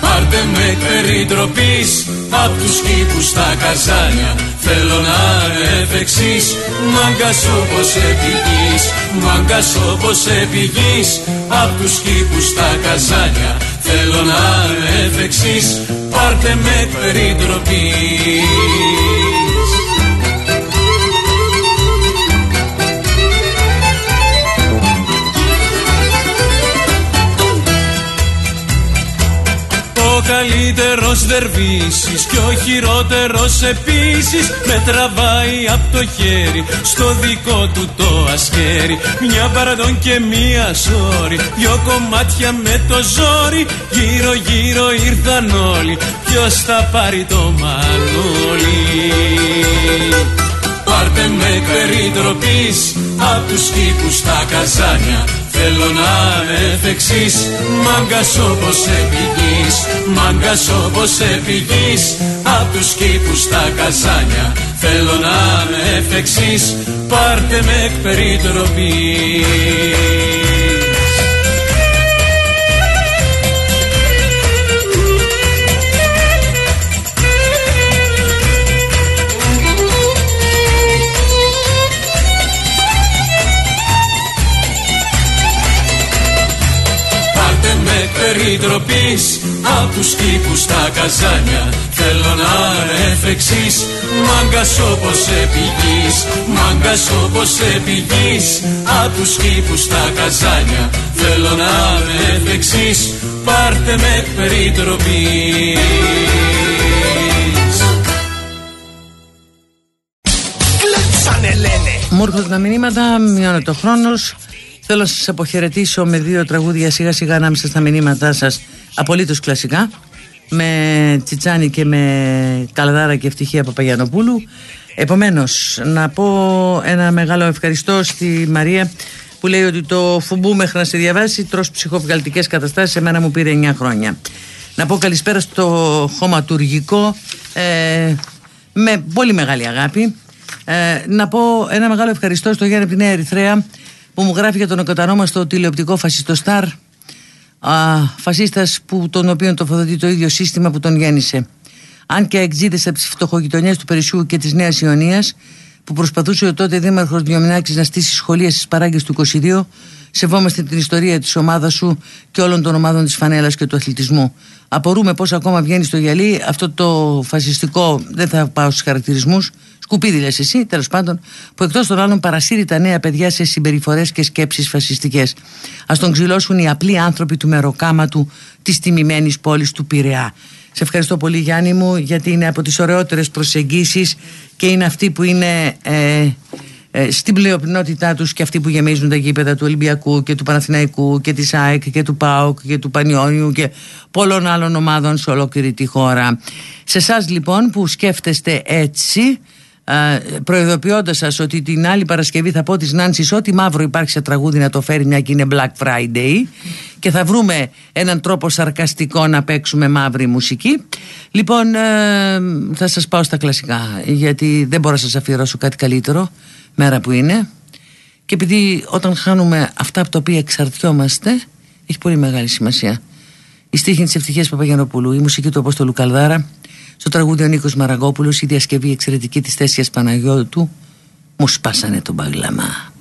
Πάρτε με περιτροπής Απ' τους κήπους στα καζάνια Θέλω να με εφεξής Μάγκας όπως επηγείς Μάγκας όπως επηγείς Απ' τους κήπους στα καζάνια. Θέλω να με εφεξής Πάρτε με περιτροπής καλύτερος δερβίσης και ο χειρότερος επίσης με τραβάει από το χέρι στο δικό του το ασκέρι. Μια παραδόν και μία σόρη δυο κομμάτια με το ζόρι. Γύρω γύρω ήρθαν όλοι ποιος θα πάρει το μανούλι. Πάρτε με περιτροπής απ' τους κήπους στα καζάνια Θέλω να με εφεξής Μάγκας όπως επηγείς Μάγκας όπως επηγείς Απ' τους κήπους στα καζάνια Θέλω να με εφεξής Πάρτε με εκ περιτροπής Απ' τους κήπους στα καζάνια. Θέλω να εφεξής Μάγκας όπως επηγείς Μάγκας όπως επηγείς Απ' τους κήπους στα καζάνια. Θέλω να με εφεξής Πάρτε με περιτροπής. Μου έρχονται τα μηνύματα, μειώνεται ο χρόνος Θέλω να σας αποχαιρετήσω με δύο τραγούδια σιγά σιγά ανάμεσα στα μηνύματά σας απολύτως κλασικά με Τσιτσάνι και με Καλαδάρα και Ευτυχία Παπαγιανοπούλου Επομένως να πω ένα μεγάλο ευχαριστώ στη Μαρία που λέει ότι το φουμπού μέχρι να σε διαβάσει τρως ψυχοβγαλτικές καταστάσεις εμένα μου πήρε 9 χρόνια Να πω καλησπέρα στο χωματουργικό ε, με πολύ μεγάλη αγάπη. Ε, να πω ένα μεγάλο ευχαριστώ στο Γιάννη από τη Νέα Ερυθρέα που μου γράφει για τον εκατανόμαστο τηλεοπτικό φασιστό Σταρ φασίστας που τον οποίο τοποθετεί το ίδιο σύστημα που τον γέννησε. Αν και εξήδε από τις φτωχογειτονιές του Περισσού και της Νέας Ιωνίας, που προσπαθούσε ο τότε Δήμαρχος Διομηνάκη να στήσει σχολεία στις παράγκες του 22, σεβόμαστε την ιστορία της ομάδας σου και όλων των ομάδων της φανέλας και του αθλητισμού. Απορούμε πώς ακόμα βγαίνει στο γυαλί αυτό το φασιστικό, δεν θα πάω στους χαρακτηρισμούς, σκουπίδι λες εσύ, τέλος πάντων, που εκτός των άλλων παρασύρει τα νέα παιδιά σε συμπεριφορές και σκέψεις φασιστικές. Α τον ξυλώσουν οι απλοί άνθρωποι του μεροκάματου της τιμημένης πόλης του Πειραιά. Σε ευχαριστώ πολύ Γιάννη μου γιατί είναι από τις ωραιότερες προσεγγίσεις και είναι αυτοί που είναι ε, ε, στην πλειοπνότητά τους και αυτοί που γεμίζουν τα γήπεδα του Ολυμπιακού και του Παναθηναϊκού και της ΑΕΚ και του ΠΑΟΚ και του Πανιόνιου και πολλών άλλων ομάδων σε ολόκληρη τη χώρα. Σε εσάς λοιπόν που σκέφτεστε έτσι προειδοποιώντας σας ότι την άλλη Παρασκευή θα πω της Νάνσης ότι μαύρο υπάρχει σε τραγούδι να το φέρει μια και είναι Black Friday και θα βρούμε έναν τρόπο σαρκαστικό να παίξουμε μαύρη μουσική. Λοιπόν ε, θα σας πάω στα κλασικά γιατί δεν μπορώ να σας αφιερώσω κάτι καλύτερο μέρα που είναι. Και επειδή όταν χάνουμε αυτά από τα οποία εξαρτιόμαστε έχει πολύ μεγάλη σημασία. Η στίχη της Ευτυχίας Παπαγιανοπούλου η μουσική του Απόστολου Καλδάρα στο τραγούδι ο Νίκος Μαραγκόπουλος η διασκευή εξαιρετική της Θέσιας Παναγιώτου μου σπάσανε τον παγλαμά.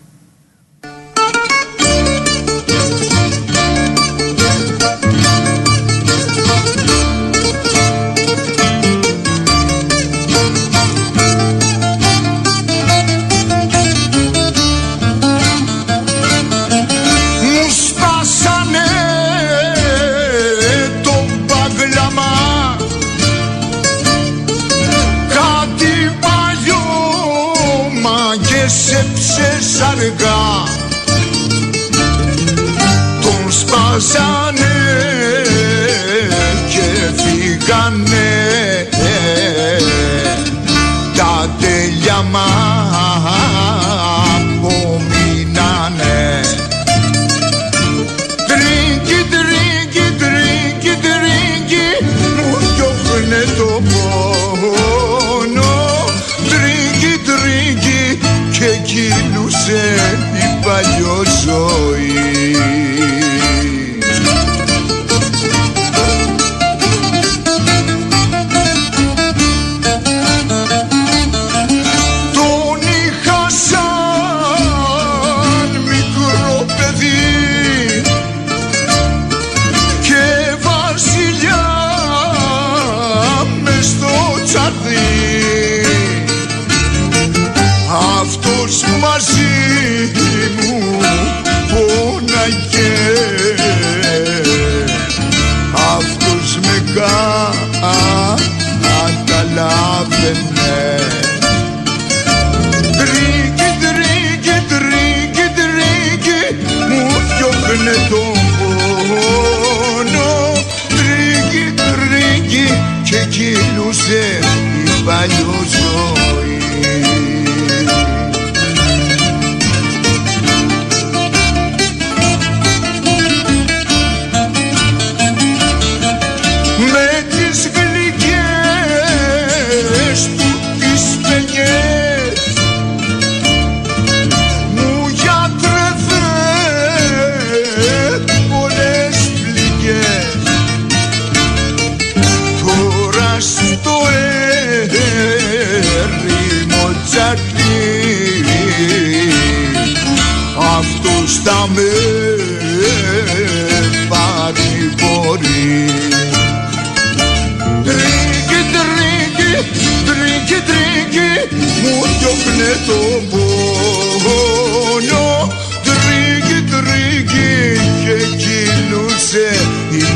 olhos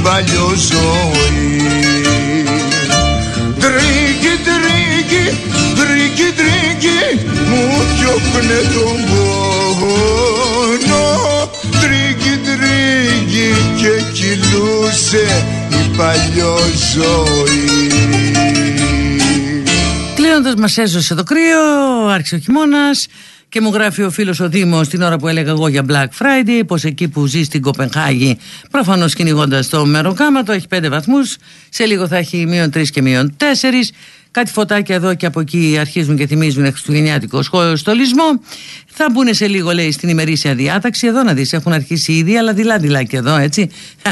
παλιοζωή Τρίκι, τρίκι, τρίκι, τρίκι μου 'διωχνε τον πόνο Τρίκι, τρίκι και κυλούσε η παλιοζωή Κλείνοντας μας έζωσε το κρύο, άρχισε ο χειμώνας Και μου γράφει ο φίλος ο Δήμος την ώρα που έλεγα εγώ για Black Friday, πως εκεί που ζει στην Κοπενχάγη, προφανώς κυνηγώντας το μεροκάματο, έχει 5 βαθμούς. Σε λίγο θα έχει μείον 3 και μείον 4. Κάτι φωτάκια εδώ και από εκεί αρχίζουν και θυμίζουν χριστουγεννιάτικο στολισμό. Θα μπουν σε λίγο, λέει, στην ημερήσια διάταξη. Εδώ να δεις, έχουν αρχίσει ήδη, αλλά δειλά-δειλά και εδώ, έτσι.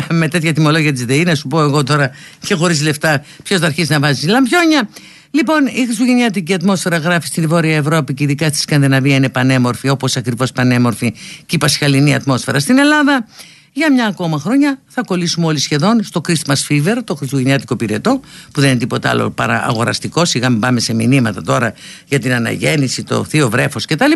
Με τέτοια τιμολόγια της ΔΕΗ, να σου πω εγώ τώρα και χωρίς λεφτά, ποιος θα αρχίσει να βάζει λαμπιόνια. Λοιπόν, η χριστουγεννιάτικη ατμόσφαιρα γράφει στη Βόρεια Ευρώπη και ειδικά στη Σκανδιναβία είναι πανέμορφη, όπως ακριβώς πανέμορφη και η πασχαλινή ατμόσφαιρα στην Ελλάδα. Για μια ακόμα χρόνια θα κολλήσουμε όλοι σχεδόν στο Christmas Fever, το χριστουγεννιάτικο πυρετό, που δεν είναι τίποτα άλλο παρά αγοραστικό. Σιγά μην πάμε σε μηνύματα τώρα για την αναγέννηση, το θείο βρέφος κτλ.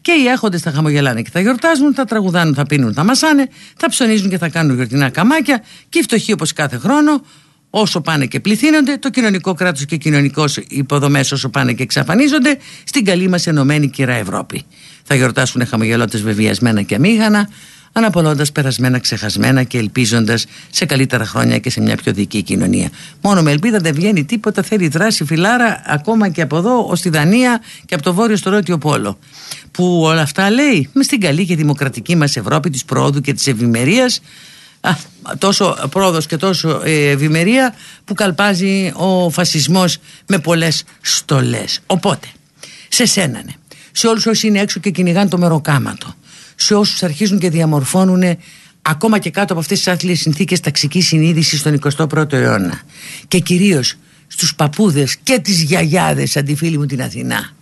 Και οι έχοντες θα χαμογελάνε και θα γιορτάζουν, θα τραγουδάνουν, θα πίνουν, θα μασάνε, θα ψωνίζουν και θα κάνουν γιορτινά καμάκια. Και οι φτωχοί όπως κάθε χρόνο όσο πάνε και πληθύνονται, το κοινωνικό κράτος και οι κοινωνικέ υποδομές όσο πάνε και εξαφανίζονται στην καλή μας ενωμένη κυρά Ευρώπη. Θα γιορτάσουν χαμογελώτες βεβαιασμένα και αμήγανα, αναπολώντας περασμένα ξεχασμένα και ελπίζοντας σε καλύτερα χρόνια και σε μια πιο δική κοινωνία. Μόνο με ελπίδα δεν βγαίνει τίποτα, θέλει δράση φιλάρα ακόμα και από εδώ ως τη Δανία και από το βόρειο στο Νότιο Πόλο. Που όλα αυτά λέει μες στην καλή και δημοκρατική μας Ευρώπη της πρόοδου και της ευημερίας τόσο πρόοδος και τόσο ε, ευημερία που καλπάζει ο φασισμός με πολλές στολές. Οπότε, σε σένα ναι, σε όλους όσοι είναι έξω και κυνηγάνε το μεροκάματο, σε όσους αρχίζουν και διαμορφώνουν ακόμα και κάτω από αυτές τις άθλιες συνθήκες ταξικής συνείδησης στον 21ο αιώνα. Και κυρίως στους παππούδες και τις γιαγιάδες αντιφίλοι μου την Αθηνά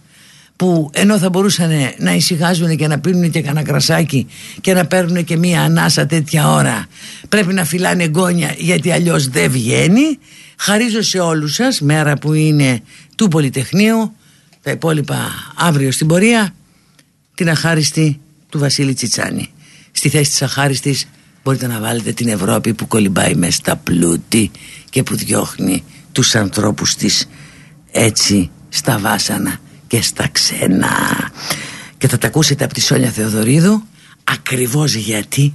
που ενώ θα μπορούσαν να ησυχάζουν και να πίνουν και κανένα κρασάκι και να παίρνουν και μία ανάσα τέτοια ώρα πρέπει να φυλάνε εγγόνια γιατί αλλιώς δεν βγαίνει. Χαρίζω σε όλους σας μέρα που είναι του Πολυτεχνείου τα υπόλοιπα αύριο στην πορεία την αχάριστη του Βασίλη Τσιτσάνη. Στη θέση της αχάριστης μπορείτε να βάλετε την Ευρώπη που κολυμπάει μέσα στα πλούτη και που διώχνει τους ανθρώπους της έτσι στα βάσανα και στα ξένα και θα τα ακούσετε από τη Σόνια Θεοδωρίδου ακριβώς γιατί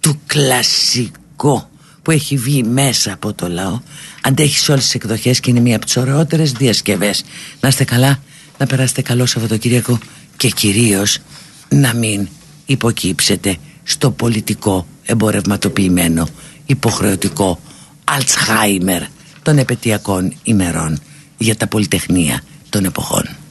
του κλασικό που έχει βγει μέσα από το λαό αντέχει σε όλες τις εκδοχές και είναι μία από τις ωραιότερες διασκευές να είστε καλά, να περάσετε καλό Σαββατοκύριακο και κυρίως να μην υποκύψετε στο πολιτικό εμπορευματοποιημένο υποχρεωτικό Αλτσχάιμερ των επαιτειακών ημερών για τα πολυτεχνία των εποχών.